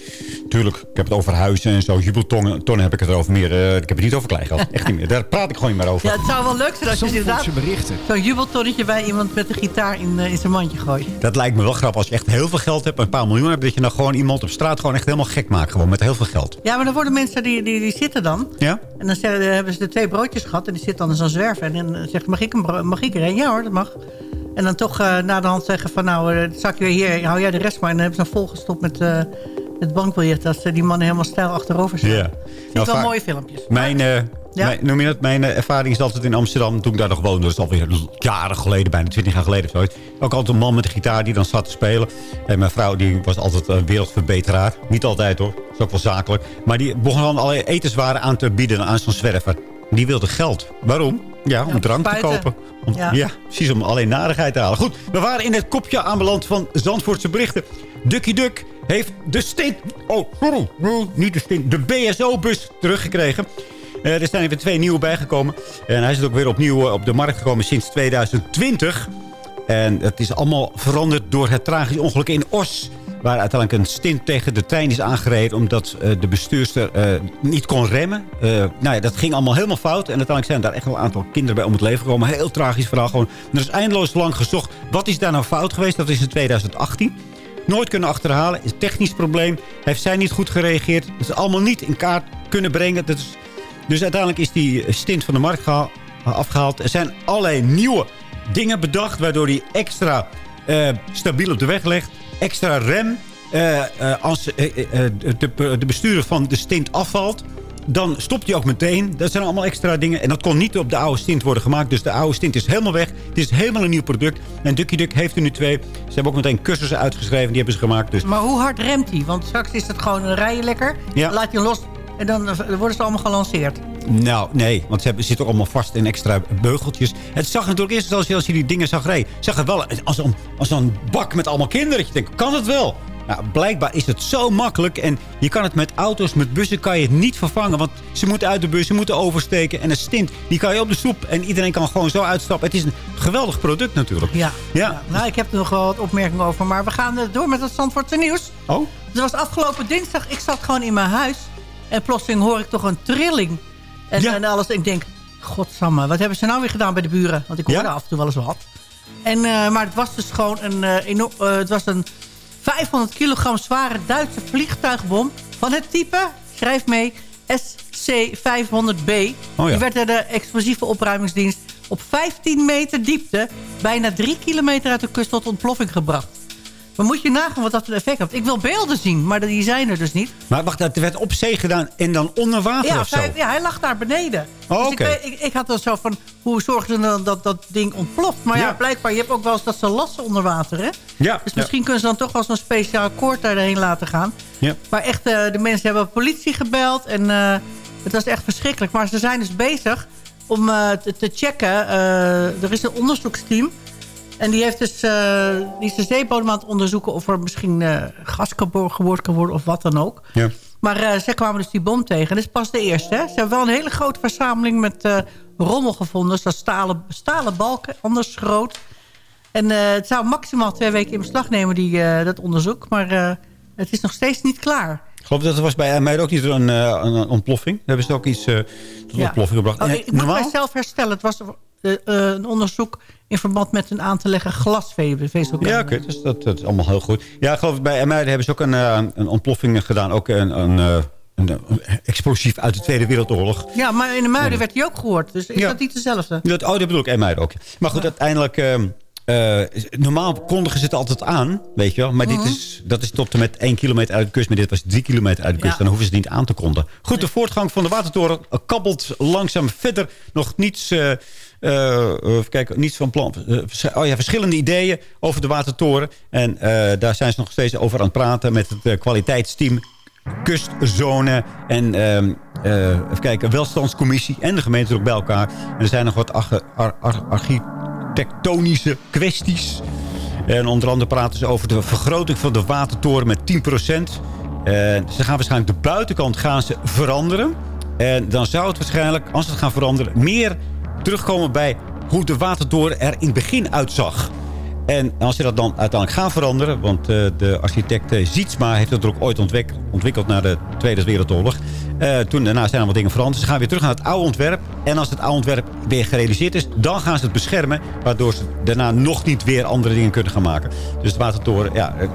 tuurlijk, ik heb het over huizen en zo. Jubeltonnen tonnen heb ik het erover meer. eh, ik heb het niet over kleingeld. Echt niet meer. Daar praat ik gewoon niet meer over.
Ja, het zou wel leuk zijn als je inderdaad
berichten.
zo'n jubeltonnetje bij iemand met een gitaar in, eh, in zijn mandje gooit.
Dat lijkt me wel grappig als je echt heel veel geld hebt. Een paar miljoen hebt. Dat je dan gewoon iemand op straat gewoon echt helemaal gek maakt. Gewoon met heel veel geld.
Ja, maar dan worden mensen die, die, die zitten dan.
Ja?
En dan zeggen, hebben ze de twee broodjes gehad. En die zit dan in zo'n zwerver. En dan zegt, mag ik, een mag ik er een? Ja hoor, dat mag. En dan toch eh, na de hand zeggen van... nou, eh, het zakje weer hier, hou jij de rest maar. En dan hebben ze dan volgestopt met eh, het bankbiljet. Dat ze die mannen helemaal stijl achterover staan.
Ja.
Ik
Nou,
wel mooie filmpjes.
Mijn, eh,
Ja?
mijn, noem je dat? Mijn eh, ervaring is altijd in Amsterdam. Toen ik daar nog woonde. Dat is alweer jaren geleden. Bijna 20 jaar geleden of zoiets. Ook altijd een man met een gitaar die dan zat te spelen. En mijn vrouw die was altijd een wereldverbeteraar. Niet altijd hoor. Dat is ook wel zakelijk. Maar die begon dan allerlei etenswaren aan te bieden aan zo'n zwerver. Die wilde geld. Waarom? Ja, om
Ja,
drank te kopen. Om, ja.
Ja.
precies om alleen narigheid te halen. Goed, we waren in het kopje aanbeland van Zandvoortse berichten. Ducky Duck heeft de stint... Oh, niet de stint. De BSO-bus teruggekregen. Eh, er zijn even twee nieuwe bijgekomen. En hij is ook weer opnieuw eh, op de markt gekomen sinds 2020. En het is allemaal veranderd door het tragisch ongeluk in Os. Waar uiteindelijk een stint tegen de trein is aangereden... omdat eh, de bestuurster niet kon remmen. Eh, nou ja, dat ging allemaal helemaal fout. En uiteindelijk zijn daar echt wel een aantal kinderen bij om het leven gekomen. Heel tragisch verhaal. Gewoon. Er is eindeloos lang gezocht. Wat is daar nou fout geweest? Dat is in 2018. Nooit kunnen achterhalen. Is een technisch probleem. Heeft zij niet goed gereageerd. Het is allemaal niet in kaart kunnen brengen. Dat dus uiteindelijk is die stint van de markt geha- afgehaald. Er zijn allerlei nieuwe dingen bedacht... waardoor die extra eh, stabiel op de weg ligt. Extra rem. Eh, eh, als de, de bestuurder van de stint afvalt... dan stopt hij ook meteen. Dat zijn allemaal extra dingen. En dat kon niet op de oude stint worden gemaakt. Dus de oude stint is helemaal weg. Het is helemaal een nieuw product. En Ducky Duck heeft er nu twee. Ze hebben ook meteen cursussen uitgeschreven. Die hebben ze gemaakt. Dus
Maar hoe hard remt hij? Want straks is het gewoon een rijden lekker.
Ja.
Laat je los en dan worden ze allemaal gelanceerd.
Nou, nee, want ze hebben, zitten allemaal vast in extra beugeltjes. Het zag natuurlijk eerst als je, als je die dingen zag rijden... zag het wel als een, als een bak met allemaal kinderen. Je denkt, kan het wel? Nou, blijkbaar is het zo makkelijk. En je kan het met auto's, met bussen kan je het niet vervangen. Want ze moeten uit de bus, ze moeten oversteken. En een stint, die kan je op de soep. En iedereen kan gewoon zo uitstappen. Het is een geweldig product natuurlijk.
Ja.
Ja.
Nou, ik heb er nog wel wat opmerkingen over. Maar we gaan eh, door met het Zandvoortse nieuws.
Oh?
Het was afgelopen dinsdag. Ik zat gewoon in mijn huis. En plotseling hoor ik toch een trilling. En, en alles. Ik denk, godsamme, wat hebben ze nou weer gedaan bij de buren? Want ik hoorde af en toe wel eens wat. En, eh, maar het was dus gewoon een, eh, het was een 500 kilogram zware Duitse vliegtuigbom. Van het type, schrijf mee, SC-500B.
Oh ja.
Die werd door de explosieve opruimingsdienst op 15 meter diepte... bijna 3 kilometer uit de kust tot ontploffing gebracht. Maar moet je nagaan wat dat voor effect heeft. Ik wil beelden zien, maar die zijn er dus niet.
Maar wacht, het werd op zee gedaan en dan onder water
Ja,
of zo?
hij, ja, hij lag daar beneden.
Oh,
dus ik, ik, ik had dan zo van, hoe zorgen ze dan dat dat ding ontploft? Maar ja,
Ja.
blijkbaar, je hebt ook wel eens dat ze lassen onder water, hè?
Ja,
Dus
ja.
misschien kunnen ze dan toch wel zo'n speciaal koord daarheen laten gaan.
Ja.
Maar echt, eh, de mensen hebben politie gebeld en eh, het was echt verschrikkelijk. Maar ze zijn dus bezig om eh, te, te checken. er is een onderzoeksteam. En die heeft dus uh, die is de zeebodem aan het onderzoeken... of er misschien uh, gas geboord kan worden of wat dan ook.
Ja.
Maar uh, ze kwamen dus die bom tegen. Dat is pas de eerste. Hè? Ze hebben wel een hele grote verzameling met rommel gevonden. Dus dat stalen, stalen balken, anders groot. En het zou maximaal twee weken in beslag nemen, die, dat onderzoek. Maar het is nog steeds niet klaar.
Ik geloof dat er was bij mij ook niet een, een, ontploffing. Daar hebben ze ook iets tot ja. ontploffing gebracht.
Oh, ik moet mijzelf herstellen. Het was een onderzoek in verband met een aan te leggen glasvezel.
Ja, oké. Okay. Dus dat, dat, is allemaal heel goed. Ja, ik geloof bij Muiden hebben ze ook een, uh, een ontploffing gedaan. Ook een, een, uh, een, een, explosief uit de Tweede Wereldoorlog.
Ja, maar in de Muiden werd hij ook gehoord. Dus is
ja.
dat niet dezelfde?
Dat, oh, dat bedoel ik. En Muiden ook. Maar goed, uiteindelijk... Uh, eh, normaal kondigen ze het altijd aan, weet je wel. Maar
Mhm.
dit is, dat is tot en met 1 kilometer uit de kust. Maar dit was 3 kilometer uit de kust.
Ja.
Dan hoeven ze het niet aan te kondigen. Goed, de voortgang van de watertoren kabbelt langzaam verder. Nog niets, eh, eh, even kijken, niets van plan. oh ja, verschillende ideeën over de watertoren. En daar zijn ze nog steeds over aan het praten met het kwaliteitsteam kustzone en ehm, eh, even kijken, welstandscommissie en de gemeente ook bij elkaar. En er zijn nog wat ar- architectonische kwesties. En onder andere praten ze over de vergroting van de watertoren met 10%. En ze gaan waarschijnlijk de buitenkant gaan ze veranderen. En dan zou het waarschijnlijk, als ze het gaan veranderen... meer terugkomen bij hoe de watertoren er in het begin uitzag. En als ze dat dan uiteindelijk gaan veranderen... want eh, de architect eh, Zietsma heeft het ook ooit ontwik- ontwikkeld... na de Tweede Wereldoorlog. Eh, toen daarna zijn er wat dingen veranderd. Ze gaan weer terug naar het oude ontwerp. En als het oude ontwerp weer gerealiseerd is... dan gaan ze het beschermen... waardoor ze daarna nog niet weer andere dingen kunnen gaan maken. Dus de watertoren ja, het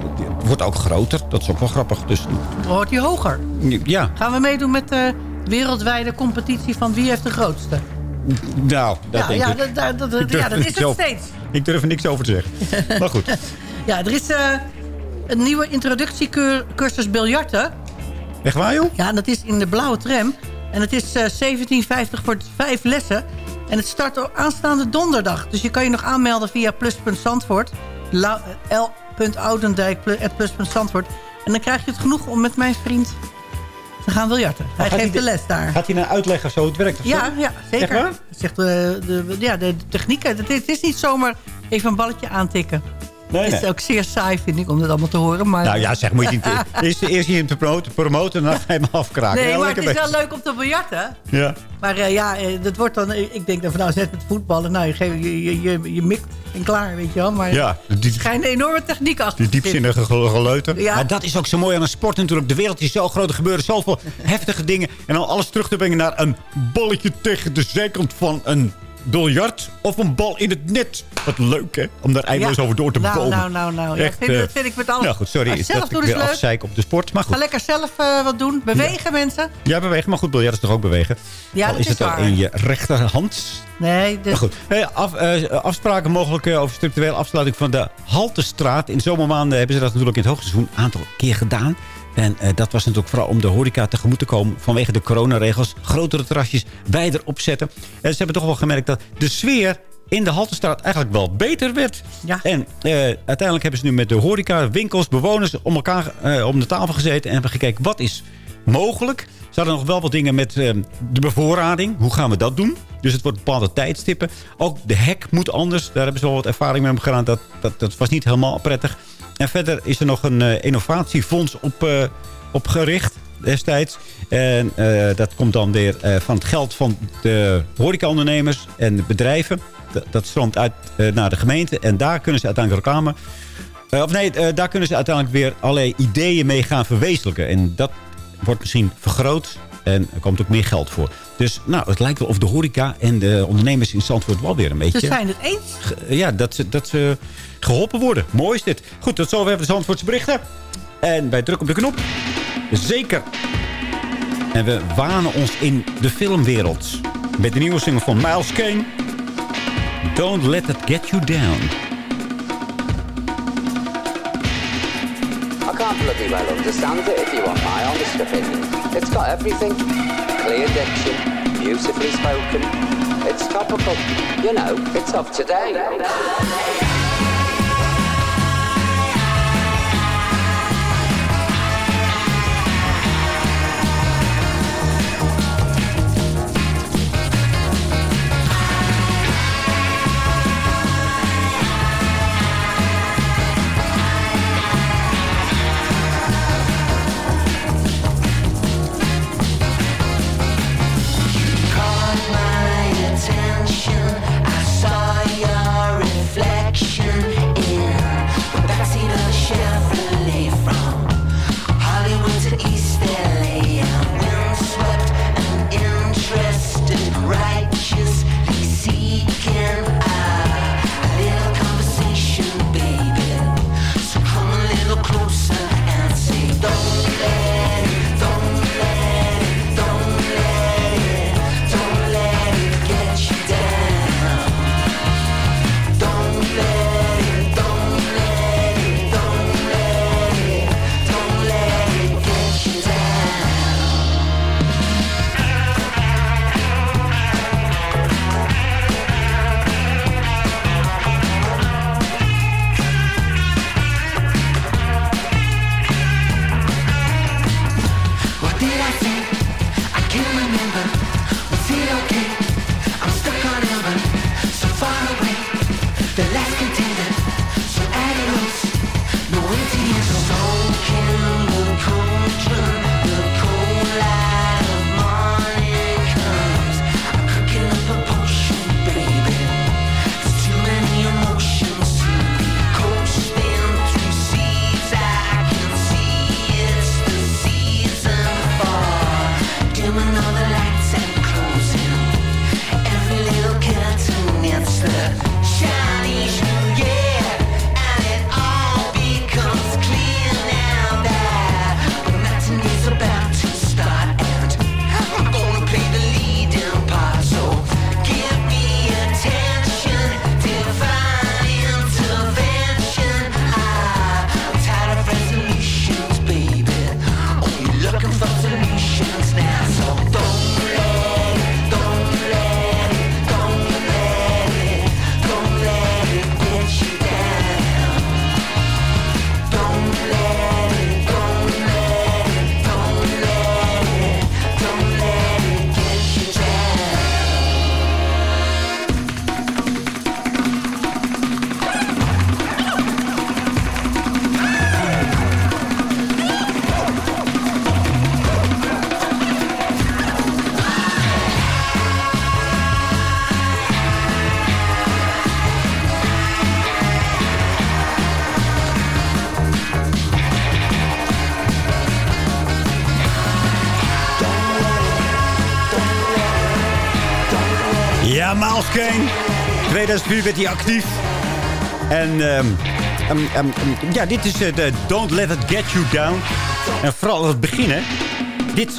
wordt ook groter. Dat is ook wel grappig. Dus
Wordt hij hoger?
ja,
Gaan we meedoen met de wereldwijde competitie van wie heeft de grootste?
nou, dat
ja,
denk
ja,
ik.
dat, dat, dat,
Ik durf
ja, dat is het steeds.
Ik durf er niks over te zeggen. maar goed.
Ja, er is eh, een nieuwe introductiecursus biljarten.
Echt waar, joh?
Ja, dat is in de blauwe tram. En het is eh 17,50 voor vijf lessen. En het start aanstaande donderdag. Dus je kan je nog aanmelden via plus.zandvoort. La- eh, plus.zandvoort. En dan krijg je het genoeg om met mijn vriend te gaan biljarten. Hij geeft
hij
de les daar.
Gaat hij naar uitleggen zo het werkt? Of
Ja,
zo?
ja, zeker. Zegt, eh, de, ja, de, de. Het is, het is niet zomaar even een balletje aantikken.
Nee,
Het is
nee.
ook zeer saai, vind ik, om dat allemaal te horen. Maar,
Nou ja, zeg, moet je niet... Eerst, eerst je hem te promoten, promoten en dan ga je hem afkraken.
Nee,
Ja,
maar het is wel leuk om te biljarten.
Ja.
Maar eh, ja, eh, dat wordt dan... Ik denk dan van nou, net met voetballen. Nou, je, geeft- je, je, je, je mikt en klaar, weet je wel. Maar
Ja,
er
die,
schijnt een enorme techniek achter
die diepzinnige gel- geleuter.
Ja.
Maar dat is ook zo mooi aan een sport natuurlijk. De wereld is zo groot, er gebeuren zoveel heftige dingen. En dan alles terug te brengen naar een balletje tegen de zijkant van een biljart. Of een bal in het net. Wat leuk, hè? Om daar eindeloos
Ja.
over door te
nou,
bomen.
Nou, nou, nou. Ja,
Echt,
vind,
eh,
dat vind ik met alles.
Nou goed, sorry.
Zelf
dat
doen
ik
is
weer
leuk.
afzeik op de sport. Maar
Ga
goed.
lekker zelf eh, wat doen. Bewegen, mensen.
Ja, bewegen. Maar goed, biljart is toch ook bewegen?
Ja,
Al
dat
is
is
het
waar.
in je rechterhand.
Nee, dus,
Maar goed, Hey, af, eh, afspraken mogelijk eh, over structurele afsluiting van de Haltestraat. In de zomermaanden hebben ze dat natuurlijk in het hoogseizoen een aantal keer gedaan. En eh, dat was natuurlijk vooral om de horeca tegemoet te komen... vanwege de coronaregels. Grotere terrasjes wijder opzetten. En ze hebben toch wel gemerkt dat de sfeer in de Haltestraat eigenlijk wel beter werd.
Ja.
En eh, uiteindelijk hebben ze nu met de horeca, winkels, bewoners... om elkaar eh, om de tafel gezeten en hebben gekeken... wat is mogelijk. Ze hadden nog wel wat dingen met de bevoorrading. Hoe gaan we dat doen? Dus het wordt bepaalde tijdstippen. Ook de hek moet anders. Daar hebben ze wel wat ervaring mee gedaan. Dat, dat, dat was niet helemaal prettig. En verder is er nog een eh, innovatiefonds op, eh, op gericht destijds. En eh, dat komt dan weer van het geld van de horecaondernemers en bedrijven. Dat, stroomt uit naar de gemeente. En daar kunnen ze uiteindelijk reclame... of nee, daar kunnen ze uiteindelijk weer allerlei ideeën mee gaan verwezenlijken. En dat wordt misschien vergroot. En er komt ook meer geld voor. Dus nou, het lijkt wel of de horeca en de ondernemers in Zandvoort wel weer een beetje...
ze zijn het eens.
ja, dat ze, dat ze geholpen worden. Mooi is dit. Goed, tot zover we de Zandvoortse berichten. En wij drukken op de knop. Zeker. En we wanen ons in de filmwereld. Met de nieuwe single van Miles Kane. Don't let it get you down.
Can't bloody well understand it if you want my honest opinion. It's got everything. Clear diction, beautifully spoken. It's topical. You know, it's of today.
2004 werd hij actief. En ehm, ja, dit is eh, de Don't Let It Get You Down. En vooral het begin, hè. Dit...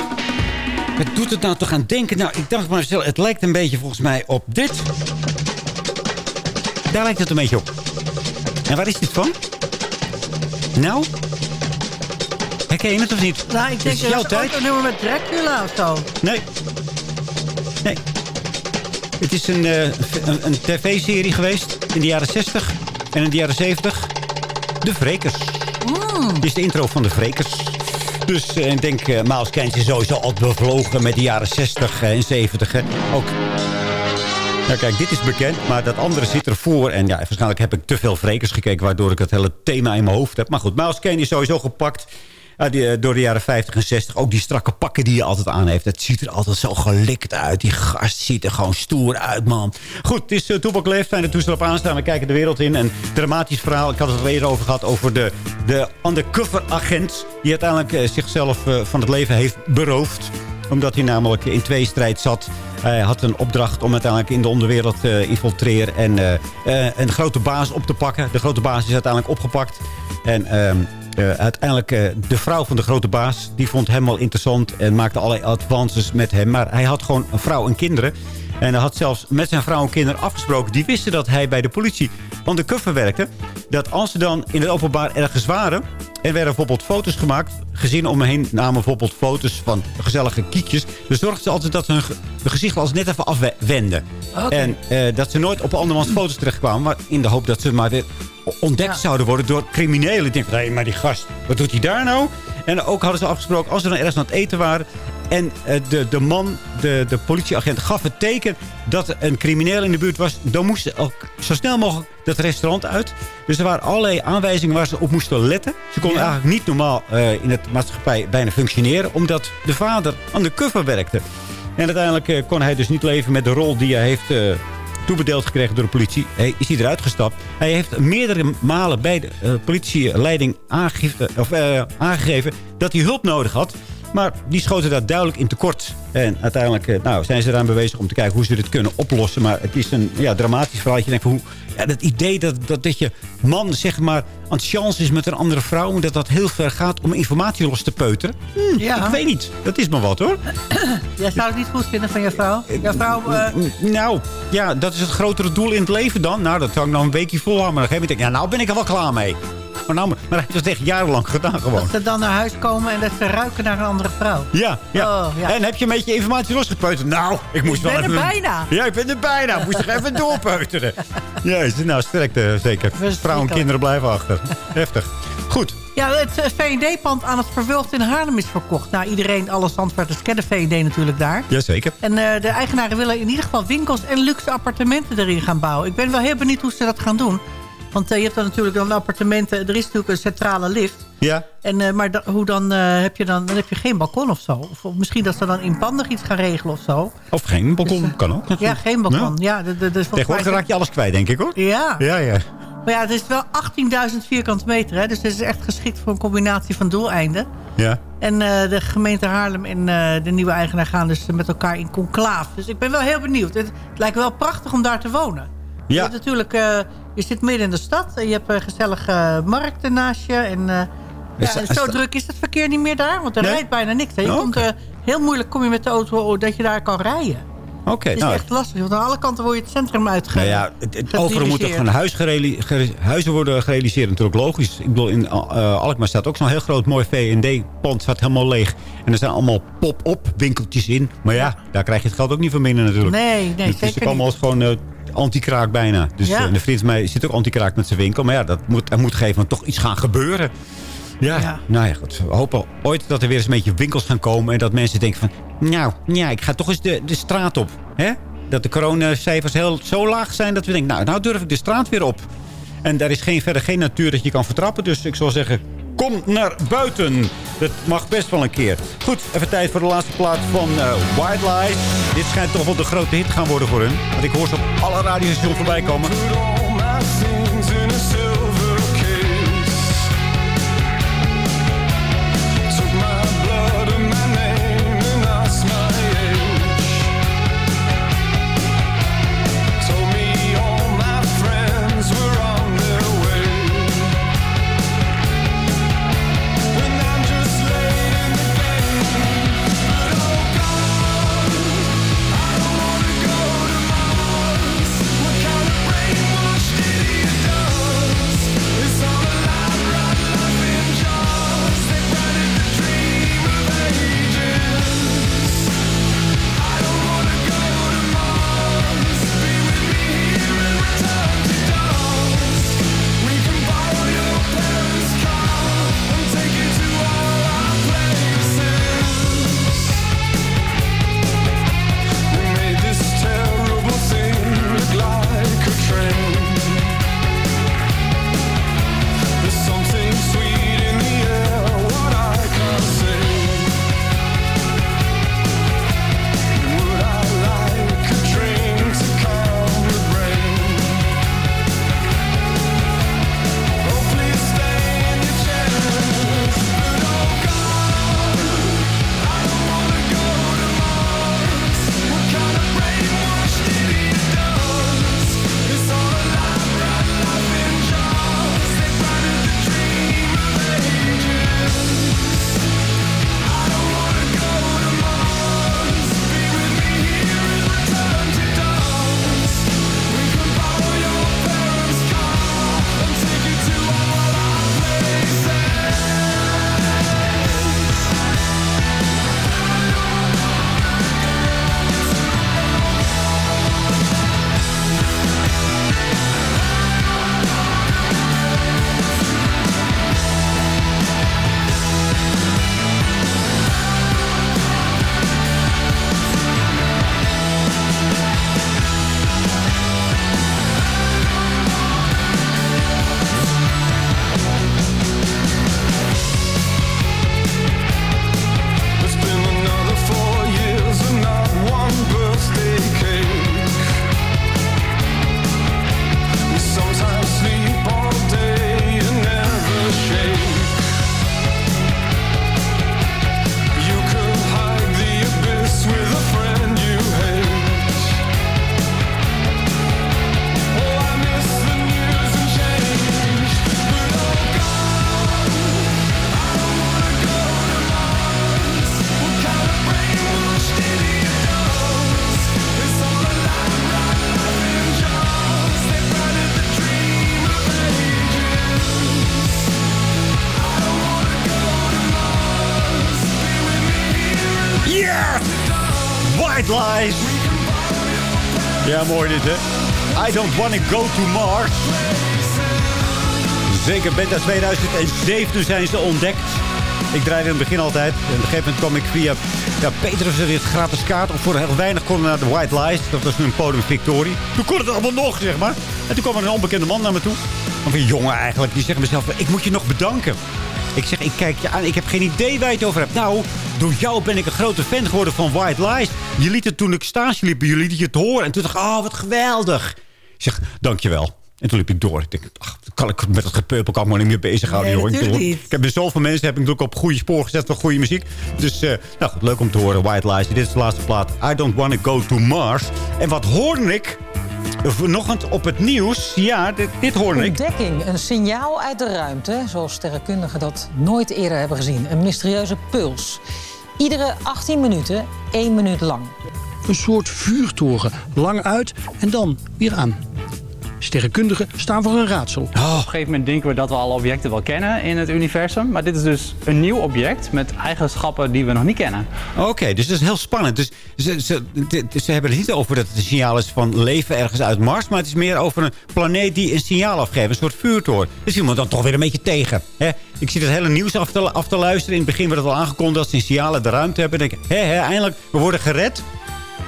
Wat doet het nou toch aan denken? Nou, ik dacht maar zelf, het lijkt een beetje volgens mij op dit. Daar lijkt het een beetje op. En waar is dit van? Nou? Herken je het of niet?
Nou, ik denk
Is jouw
het
tijd?
een nummer met Dracula of zo.
Nee. Het is een, eh, een, een tv-serie geweest in de jaren 60 en in de jaren 70. De Vrekers. Dit is de intro van De Vrekers. Dus eh, ik denk, uh, Miles is sowieso altijd bevlogen met de jaren 60 en 70. hè. Ook ja, kijk, dit is bekend, maar dat andere zit ervoor. En ja, waarschijnlijk heb ik te veel Vrekers gekeken... waardoor ik het hele thema in mijn hoofd heb. Maar goed, Miles Kane is sowieso gepakt die, uh, door de jaren 50 en 60. Ook die strakke pakken die je altijd aan heeft. Het ziet er altijd zo gelikt uit. Die gast ziet er gewoon stoer uit, man. Goed, het is uh, Toepak Leeft. Fijn toestel op aanstaan. We kijken de wereld in. Een dramatisch verhaal. Ik had het er eerder over gehad. Over de, de undercover agent. Die uiteindelijk uh, zichzelf van het leven heeft beroofd omdat hij namelijk in twee strijd zat. Hij had een opdracht om uiteindelijk in de onderwereld te infiltreren... en een grote baas op te pakken. De grote baas is uiteindelijk opgepakt. En uh, uiteindelijk de vrouw van de grote baas... die vond hem wel interessant en maakte allerlei advances met hem. Maar hij had gewoon een vrouw en kinderen. En hij had zelfs met zijn vrouw en kinderen afgesproken... die wisten dat hij bij de politie undercover werkte... dat als ze dan in het openbaar ergens waren... Er werden bijvoorbeeld foto's gemaakt. Gezinnen om me heen namen bijvoorbeeld foto's van gezellige kiekjes. Dus zorgden ze altijd dat hun, ge hun gezicht als net even afwenden. Okay. En uh, dat ze nooit op andermans foto's terechtkwamen. Maar in de hoop dat ze maar weer ontdekt ja. zouden worden door criminelen. Ik denk hé, hey, maar die gast, wat doet hij daar nou? En ook hadden ze afgesproken, als ze dan ergens aan het eten waren... en uh, de, de man, de, de politieagent, gaf het teken dat er een crimineel in de buurt was... dan moesten ze ook zo snel mogelijk dat restaurant uit. Dus er waren allerlei aanwijzingen waar ze op moesten letten. Ze konden ja. eigenlijk niet normaal uh, in het maatschappij bijna functioneren... omdat de vader aan de cover werkte. En uiteindelijk uh, kon hij dus niet leven met de rol die hij heeft uh, toebedeeld gekregen door de politie. Hij is hij eruit gestapt. Hij heeft meerdere malen bij de politieleiding aangegeven, of, aangegeven dat hij hulp nodig had. Maar die schoten daar duidelijk in tekort. En uiteindelijk uh, nou, zijn ze eraan bezig om te kijken hoe ze dit kunnen oplossen. Maar het is een ja, dramatisch verhaal. Je denkt van hoe, ja, dat idee dat, dat, dat je man zeg maar aan chance is met een andere vrouw... en dat dat heel ver gaat om informatie los te peuteren. Hm, ja. Ik weet niet. Dat is maar wat hoor.
Jij zou het niet goed vinden van je vrouw? Jouw vrouw uh...
Nou, ja, dat is het grotere doel in het leven dan. Nou, dat ik nou een weekje volhouden. Maar dan geef ik ja, nou ben ik er wel klaar mee. Maar, nou, maar hij heeft het echt jarenlang gedaan gewoon.
Dat ze dan naar huis komen en dat ze ruiken naar een andere vrouw.
Ja, ja. Oh, ja. En heb je een beetje informatie losgepeuterd? Nou, ik moest
ik
wel
ben
even...
er bijna.
Ja, ik ben er bijna. Moest er even doorpeuteren. Juist, nou sterkte zeker. Vrouwen en kinderen blijven achter. Heftig. Goed.
Ja, het eh, V&D-pand aan het Verwulft in Haarlem is verkocht. Nou, iedereen, alle Zandvoorters kennen V&D natuurlijk daar.
Jazeker.
En uh, de eigenaren willen in ieder geval winkels en luxe appartementen erin gaan bouwen. Ik ben wel heel benieuwd hoe ze dat gaan doen. Want uh, je hebt dan natuurlijk dan appartementen. Er is natuurlijk een centrale lift.
Ja.
En, uh, maar da, hoe dan, uh, heb je dan, dan heb je geen balkon of zo. Of, of misschien dat ze dan inpandig iets gaan regelen of zo.
Of geen balkon,
dus,
kan ook.
Ja, geen balkon. Ja.
Tegenwoordig raak je alles kwijt, denk ik hoor.
Ja.
Ja, ja.
Maar ja, het is wel 18.000 vierkante meter. Hè? Dus het is echt geschikt voor een combinatie van doeleinden.
Ja.
En uh, de gemeente Haarlem en uh, de nieuwe eigenaar gaan dus met elkaar in conclave. Dus ik ben wel heel benieuwd. Het, lijkt wel prachtig om daar te wonen. Ja. Je, hebt natuurlijk, uh, je zit midden in de stad. En je hebt gezellige markten naast je. En ja, is, zo druk is het verkeer niet meer daar. Want er nee? rijdt bijna niks. Hè? Je oh, komt, okay. heel moeilijk kom je met de auto dat je daar kan rijden.
Oké. Okay,
het is
nou,
echt lastig. Want aan alle kanten word je het centrum uitge...
Nou ja, overal moeten gewoon huis huizen worden gerealiseerd. Natuurlijk logisch. Ik bedoel, in uh, Alkmaar staat ook zo'n heel groot mooi V&D-pand. staat helemaal leeg. En er zijn allemaal pop-up winkeltjes in. Maar ja, daar krijg je het geld ook niet van binnen natuurlijk.
Nee, nee,
Het is allemaal gewoon... Uh, anti-kraak bijna. Dus ja. uh, de vriend van mij zit ook anti-kraak met zijn winkel. Maar ja, dat moet, er moet gegeven toch iets gaan gebeuren. Ja, ja, nou ja, goed. We hopen ooit dat er weer eens een beetje winkels gaan komen. En dat mensen denken van... Nou, ja, ik ga toch eens de, de straat op. Hè? Dat de coronacijfers heel zo laag zijn dat we denken... Nou, nou durf ik de straat weer op. En daar is geen, verder geen natuur dat je kan vertrappen. Dus ik zou zeggen, kom naar buiten. Dat mag best wel een keer. Goed, even tijd voor de laatste plaat van uh, White Lies. Dit schijnt toch wel de grote hit gaan worden voor hun. Want ik hoor ze op alle radiostations voorbij komen. I don't wanna go to Mars. Zeker, beta 2007 zijn ze ontdekt. Ik draaide in het begin altijd. En op een gegeven moment kwam ik via ja, Petrus het gratis kaart. Of voor heel weinig kon naar de White Lies. Dat was een podium Victorie. Toen kon het allemaal nog, zeg maar. En toen kwam er een onbekende man naar me toe. Of een jongen eigenlijk. Die zegt mezelf, ik moet je nog bedanken. Ik zeg, ik kijk je aan. Ik heb geen idee waar je het over hebt. Nou, door jou ben ik een grote fan geworden van White Lies. Je liet het toen ik stage liep. Jullie liet het horen. En toen dacht ik, oh, wat geweldig. Ik zeg, dankjewel. En toen liep ik door. Ik denk, ach, kan ik met het gepeupel kan ik me niet meer bezighouden.
Nee,
joh. Ik, bedoel, heb zoveel mensen heb ik natuurlijk op goede spoor gezet van goede muziek. Dus eh, nou, goed, leuk om te horen. White Lies. Dit is de laatste plaat. I don't want to go to Mars. En wat hoorde ik vanochtend op het nieuws? Ja, dit, dit hoorde ik.
Ontdekking, een signaal uit de ruimte, zoals sterrenkundigen dat nooit eerder hebben gezien. Een mysterieuze puls. Iedere 18 minuten, één minuut lang.
Een soort vuurtoren, lang uit en dan weer aan. Sterrenkundigen staan voor een raadsel.
Op een gegeven moment denken we dat we alle objecten wel kennen in het universum. Maar dit is dus een nieuw object met eigenschappen die we nog niet kennen.
Oké, dus dat is heel spannend. Dus ze, ze, ze hebben het niet over dat het een signaal is van leven ergens uit Mars. Maar het is meer over een planeet die een signaal afgeeft. Een soort vuurtoren. Dus iemand dan toch weer een beetje tegen. Hè? Ik zie het hele nieuws af te, af te luisteren. In het begin werd het al aangekondigd dat ze een signaal uit de ruimte hebben. Dan denk ik, hè, hè, eindelijk, we worden gered.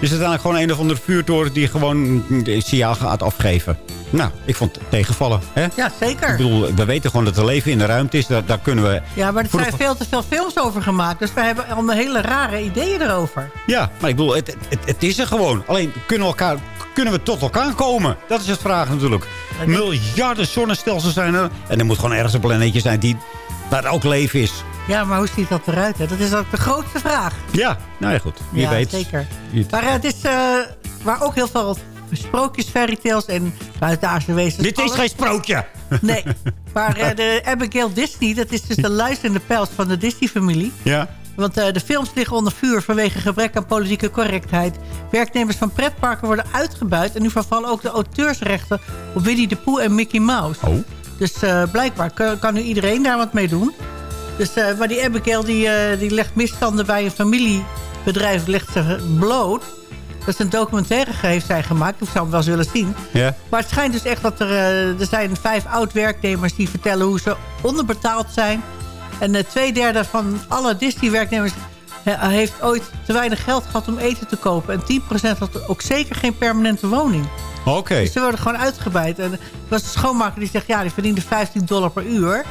Is het eigenlijk gewoon een of andere vuurtoren die gewoon een signaal gaat afgeven? Nou, ik vond het tegenvallen. Hè?
Ja, zeker.
Ik bedoel, we weten gewoon dat er leven in de ruimte is. Daar, daar kunnen we...
Ja, maar er zijn veel te veel films over gemaakt. Dus we hebben allemaal hele rare ideeën erover.
Ja, maar ik bedoel, het, het, het is er gewoon. Alleen, kunnen we, elkaar, kunnen we tot elkaar komen? Dat is het vraag natuurlijk. Miljarden zonnestelsels zijn er. En er moet gewoon ergens een planeetje zijn die, waar ook leven is.
Ja, maar hoe ziet dat eruit? Hè? Dat is ook de grootste vraag.
Ja, nou ja, goed. Wie
ja,
weet.
zeker. Maar eh, het is eh, waar ook heel veel sprookjes, fairytales en buitenaardse wezens.
Dit is geen sprookje.
Nee, maar eh, de Abigail Disney, dat is dus de luisterende pels van de Disney-familie.
Ja.
Want eh, de films liggen onder vuur vanwege gebrek aan politieke correctheid. Werknemers van pretparken worden uitgebuit... en nu vervallen ook de auteursrechten op Winnie de Pooh en Mickey Mouse.
Oh.
Dus eh, blijkbaar kan, kan nu iedereen daar wat mee doen. Dus, eh, maar die Abigail die, eh, die legt misstanden bij een familiebedrijf legt ze bloot. Dat is een documentaire heeft zij gemaakt. Ik zou hem wel eens willen zien.
Ja.
Maar het schijnt dus echt dat er... er zijn vijf oud-werknemers die vertellen hoe ze onderbetaald zijn. En eh, twee derde van alle Disney-werknemers... heeft ooit te weinig geld gehad om eten te kopen. En 10% had ook zeker geen permanente woning.
Oké.
Dus ze worden gewoon uitgebuit. En er was een schoonmaker die zegt... ja, die verdiende 15 dollar per uur.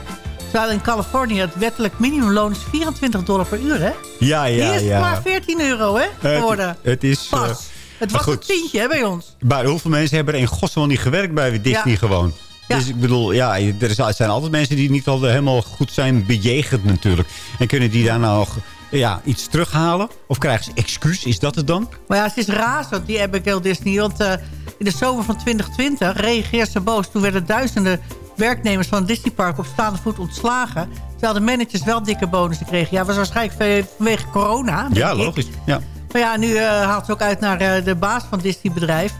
Terwijl in Californië het wettelijk minimumloon is 24 dollar per uur, hè?
Ja, ja,
Hier is het
ja.
maar 14 euro, hè? Geworden.
Het, het is... eh,
Pas. Het was een tientje, hè, bij ons.
Maar hoeveel mensen hebben er in godsnaam niet gewerkt bij Disney
Ja.
gewoon?
Ja.
Dus ik bedoel, ja, er er zijn altijd mensen die niet al helemaal goed zijn bejegend natuurlijk. En kunnen die daar nou ja, iets terughalen? Of krijgen ze excuus? Is dat het dan?
Maar ja, ze is razend, die Abigail Disney. Want eh, in de zomer van 2020 reageerde ze boos. Toen werden duizenden werknemers van het Disneypark op staande voet ontslagen. Terwijl de managers wel dikke bonussen kregen. Ja, was waarschijnlijk van- vanwege corona.
Ja,
ik.
logisch. Ja.
Maar ja, nu eh, haalt ze ook uit naar eh, de baas van het Disney-bedrijf.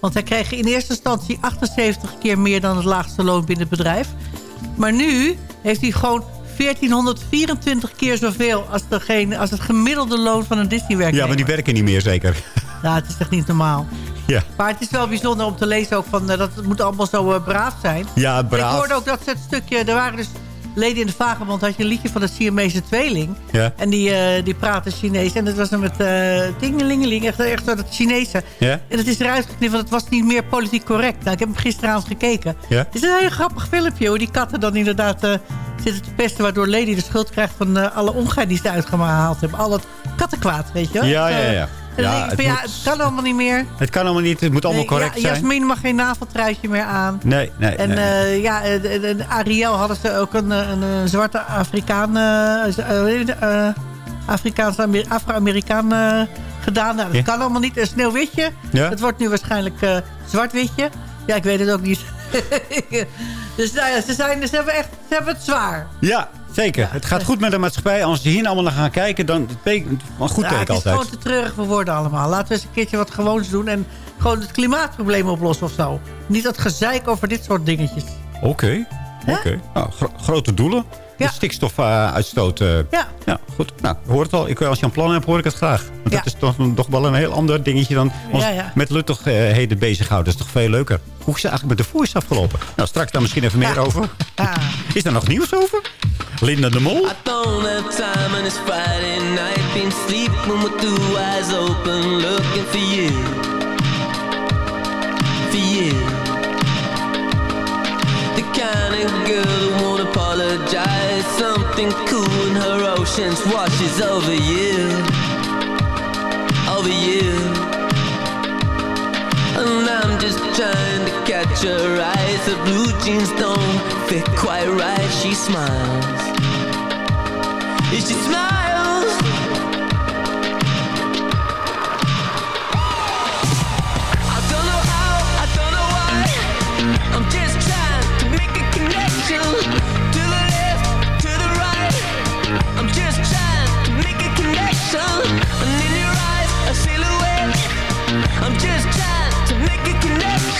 Want hij kreeg in eerste instantie 78 keer meer dan het laagste loon binnen het bedrijf. Maar nu heeft hij gewoon 1424 keer zoveel als, degene, als het gemiddelde loon van een Disney-werknemer.
ja, maar die werken niet meer zeker.
Nou, het is echt niet normaal.
Ja,
Maar het is wel bijzonder om te lezen ook van, eh, dat het moet allemaal zo eh, braaf zijn.
ja braaf.
Ik hoorde ook dat ze het stukje... Er waren dus leden in de Vagebond. had je een liedje van de Siamese tweeling.
Ja.
En die, eh, die praten Chinees. En dat was dan met uh, dingelingeling. Echt, echt dat Chinese.
Ja.
En het is eruit geknipt, want het was niet meer politiek correct. Nou, ik heb hem gisteravond gekeken.
Ja.
Het is een heel grappig filmpje. Hoe die katten dan inderdaad eh, zitten te pesten. Waardoor Lady de schuld krijgt van eh, alle ongein die ze uitgehaald hebben. Al het kattenkwaad, weet je wel?
Ja, ja,
eh,
ja.
Dan
Ja,
denk ik
het
ja,
moet-
het kan allemaal niet meer.
Het kan allemaal niet, het moet allemaal correct
ja,
zijn.
Jasmin mag geen naveltruitje meer aan.
Nee, nee,
En
nee.
eh, ja, eh, Ariel hadden ze ook een, een, een zwarte Afrikaan, eh, eh, eh, Afrikaanse Amer- Afro-Amerikaan eh, gedaan. Nou, dat
Ja.
kan allemaal niet. Een sneeuwwitje.
Ja.
Dat wordt nu waarschijnlijk eh zwart-witje. Ja, ik weet het ook niet. dus nou ja, ze, zijn, ze, hebben echt, ze hebben het zwaar.
Ja, zeker. het gaat goed met de maatschappij. Als ze hier allemaal naar gaan kijken, dan betekent een goed
Ja,
teken
het is
altijd.
gewoon te treurig voor woorden allemaal. Laten we eens een keertje wat gewoons doen. En gewoon het klimaatprobleem oplossen of zo. Niet dat gezeik over dit soort dingetjes.
Oké, oké. Nou, gro- grote doelen. De stikstofuitstoot. eh.
Ja.
ja, goed. Nou, ik hoor het al. Ik, als je een plan hebt, hoor ik het graag. Want
Ja.
dat is toch, toch wel een heel ander dingetje dan ons
Ja,
met luttigheden bezighouden. Dat is toch veel leuker. Hoe is het eigenlijk met de voice afgelopen? Nou, straks daar misschien even meer over. Is daar nog nieuws over? Linda de Mol?
I don't have time and it's Friday night Been sleeping with two eyes open Looking for you. For you. The kind of girl who won't apologize. Something cool in her oceans Washes over you. Over you And I'm just trying to catch her eyes. The blue jeans don't fit quite right. She smiles. She smiles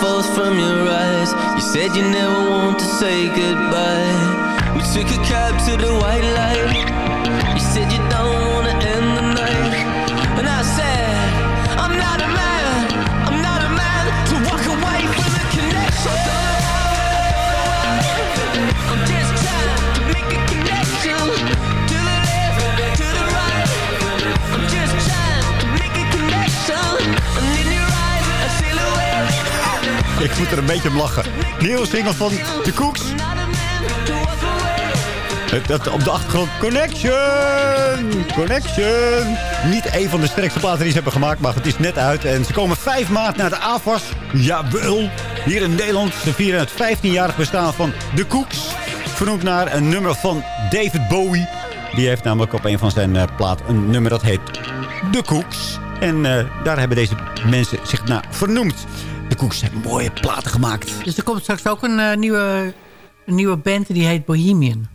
falls from your eyes. You said you never want to say goodbye. We took a cab to the white light. You said you
Ik moet er een beetje om lachen. Nieuwe single van The Cooks. Dat op de achtergrond Connection! Connection! Niet een van de sterkste platen die ze hebben gemaakt, maar het is net uit. En ze komen 5 maart naar de AFAS. Jawel! Hier in Nederland. Ze vieren het 15-jarig bestaan van The Cooks. Vernoemd naar een nummer van David Bowie. Die heeft namelijk op een van zijn eh, plaat een nummer dat heet The Cooks. En eh, daar hebben deze mensen zich naar vernoemd. Cooks hebben mooie platen gemaakt.
Dus er komt straks ook een, eh, nieuwe, een nieuwe band die heet Bohemian.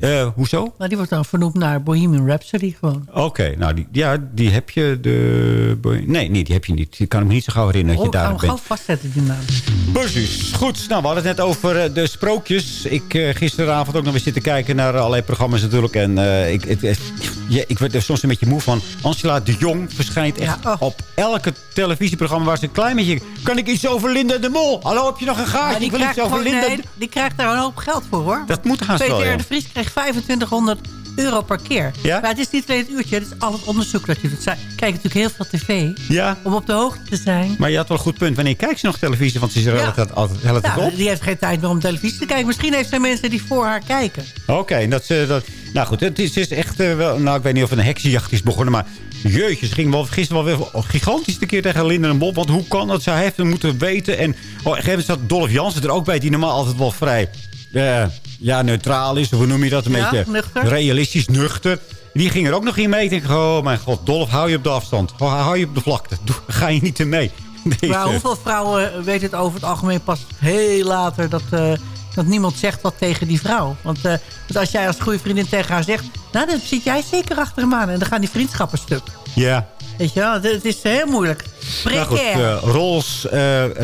Eh, hoezo?
Nou, die wordt dan vernoemd naar Bohemian Rhapsody gewoon.
Oké, nou die, ja, die heb je. De, nee, nee, die heb je niet. Die kan ik me niet zo gauw herinneren dat
Oh,
je
ik ga
daar
hem
bent.
gauw vastzetten, die naam.
Precies. Goed, nou, we hadden het net over eh, de sprookjes. Ik eh, gisteravond ook nog weer zitten kijken naar allerlei programma's natuurlijk. En ik, het, het- ja, ik werd er soms een beetje moe van. Angela de Jong verschijnt echt
oh.
op elke televisieprogramma waar ze een klein beetje... Kan ik iets over Linda de Mol? Hallo, heb je nog een gaatje?
Maar
ik
die
wil iets
krijgt,
over Linda
nee, die krijgt daar een hoop geld voor, hoor.
Dat moet haast wel,
Peter de Vries kreeg 2500 euro per keer.
Ja?
Maar het is niet alleen het uurtje, het is al het onderzoek dat je doet. Zij kijken natuurlijk heel veel tv
Ja.
om op de hoogte te zijn.
Maar je had wel een goed punt. Wanneer kijkt ze nog televisie? Want ze is er
Ja.
altijd, altijd,
Nou,
op.
die heeft geen tijd meer om televisie te kijken. Misschien heeft zij mensen die voor haar kijken.
Oké, dat, ze- dat, nou goed, het is, is echt eh, wel, nou ik weet niet of een heksenjacht is begonnen, maar jeetje, ze ging wel gisteren wel weer gigantisch de keer tegen Linda en Bob, want hoe kan dat? Zij heeft het moeten weten en oh, op een gegeven moment zat Dolph Jansen er ook bij, die normaal altijd wel vrij, eh, ja, neutraal is, of hoe noem je dat, een
Ja,
beetje
nuchter.
realistisch, nuchter. Die ging er ook nog in mee. Ik denk, oh mijn god, Dolph, hou je op de afstand. Hou je op de vlakte. Ga je niet in mee. Deze-
Maar hoeveel vrouwen weten het over het algemeen pas heel later... dat, eh, dat niemand zegt wat tegen die vrouw. Want, eh, want als jij als goede vriendin tegen haar zegt... nou, dan zit jij zeker achter hem aan. En dan gaan die vriendschappen stuk.
Ja.
Weet je wel, het, het is heel moeilijk.
Nou goed,
Precair.
eh, Rols eh,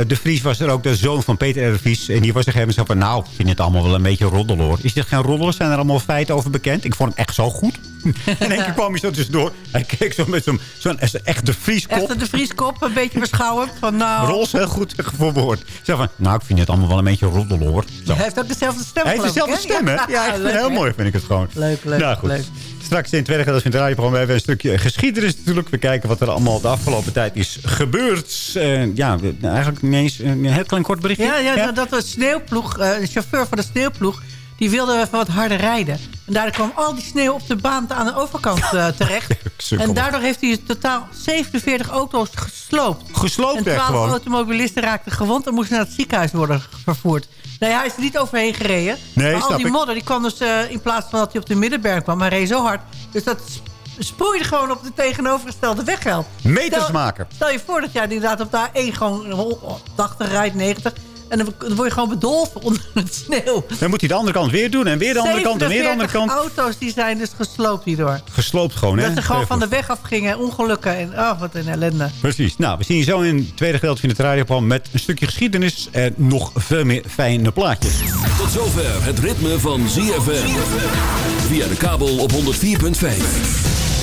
de Vries was er ook, de zoon van Peter R. de Vries. En die was er even zo van, nou, ik vind het allemaal wel een beetje roddel hoor. Is dit geen roddel? Zijn er allemaal feiten over bekend? Ik vond hem echt zo goed. In één keer kwam hij zo tussendoor. Hij keek zo met zo'n zo'n echt de Vrieskop.
Echt de vrieskop, een beetje beschouwend. Van, nou,
Rols heel goed verwoord. Zo van, nou, ik vind het allemaal wel een beetje roddel hoor. Zo.
Hij heeft ook dezelfde stem,
Hij heeft dezelfde stem, hè? Ja, het
leuk,
heel mooi, vind ik het gewoon.
Leuk, leuk,
nou, goed.
leuk.
Straks in het tweede gedeelte van het radioprogramma hebben we een stukje geschiedenis natuurlijk. We kijken wat er allemaal de afgelopen tijd is gebeurd. Ja, eigenlijk niet eens een heel klein kort berichtje.
Ja, ja, dat was sneeuwploeg, eh, de chauffeur van de sneeuwploeg... die wilde even wat harder rijden. En daardoor kwam al die sneeuw op de baan aan de overkant eh, terecht. En daardoor heeft hij totaal 47 auto's gesloopt.
Gesloopt
En
echt
12
gewoon.
automobilisten raakten gewond... en moesten naar het ziekenhuis worden vervoerd. Nee, hij is er niet overheen gereden.
Nee,
maar al die
ik.
modder, die kwam dus eh, in plaats van dat hij op de middenberg kwam... hij reed zo hard, dus dat sp- sproeide gewoon op de tegenovergestelde weghelft.
Meters
Stel-
maken.
Stel je voor dat jij inderdaad op de A1 gewoon 80 rijdt, 90... En dan word je gewoon bedolven onder het sneeuw.
Dan moet hij de andere kant weer doen. En weer de andere kant en weer de andere
47
kant.
auto's die zijn dus gesloopt hierdoor.
Gesloopt gewoon, hè?
Dat ze gewoon
Heel
van de weg af gingen. Ongelukken. En oh, wat een ellende.
Precies. Nou, we zien je zo in het tweede gedeelte van het radioprogramma... met een stukje geschiedenis en nog veel meer fijne plaatjes.
Tot zover het ritme van ZFM. Via de kabel op 104.5.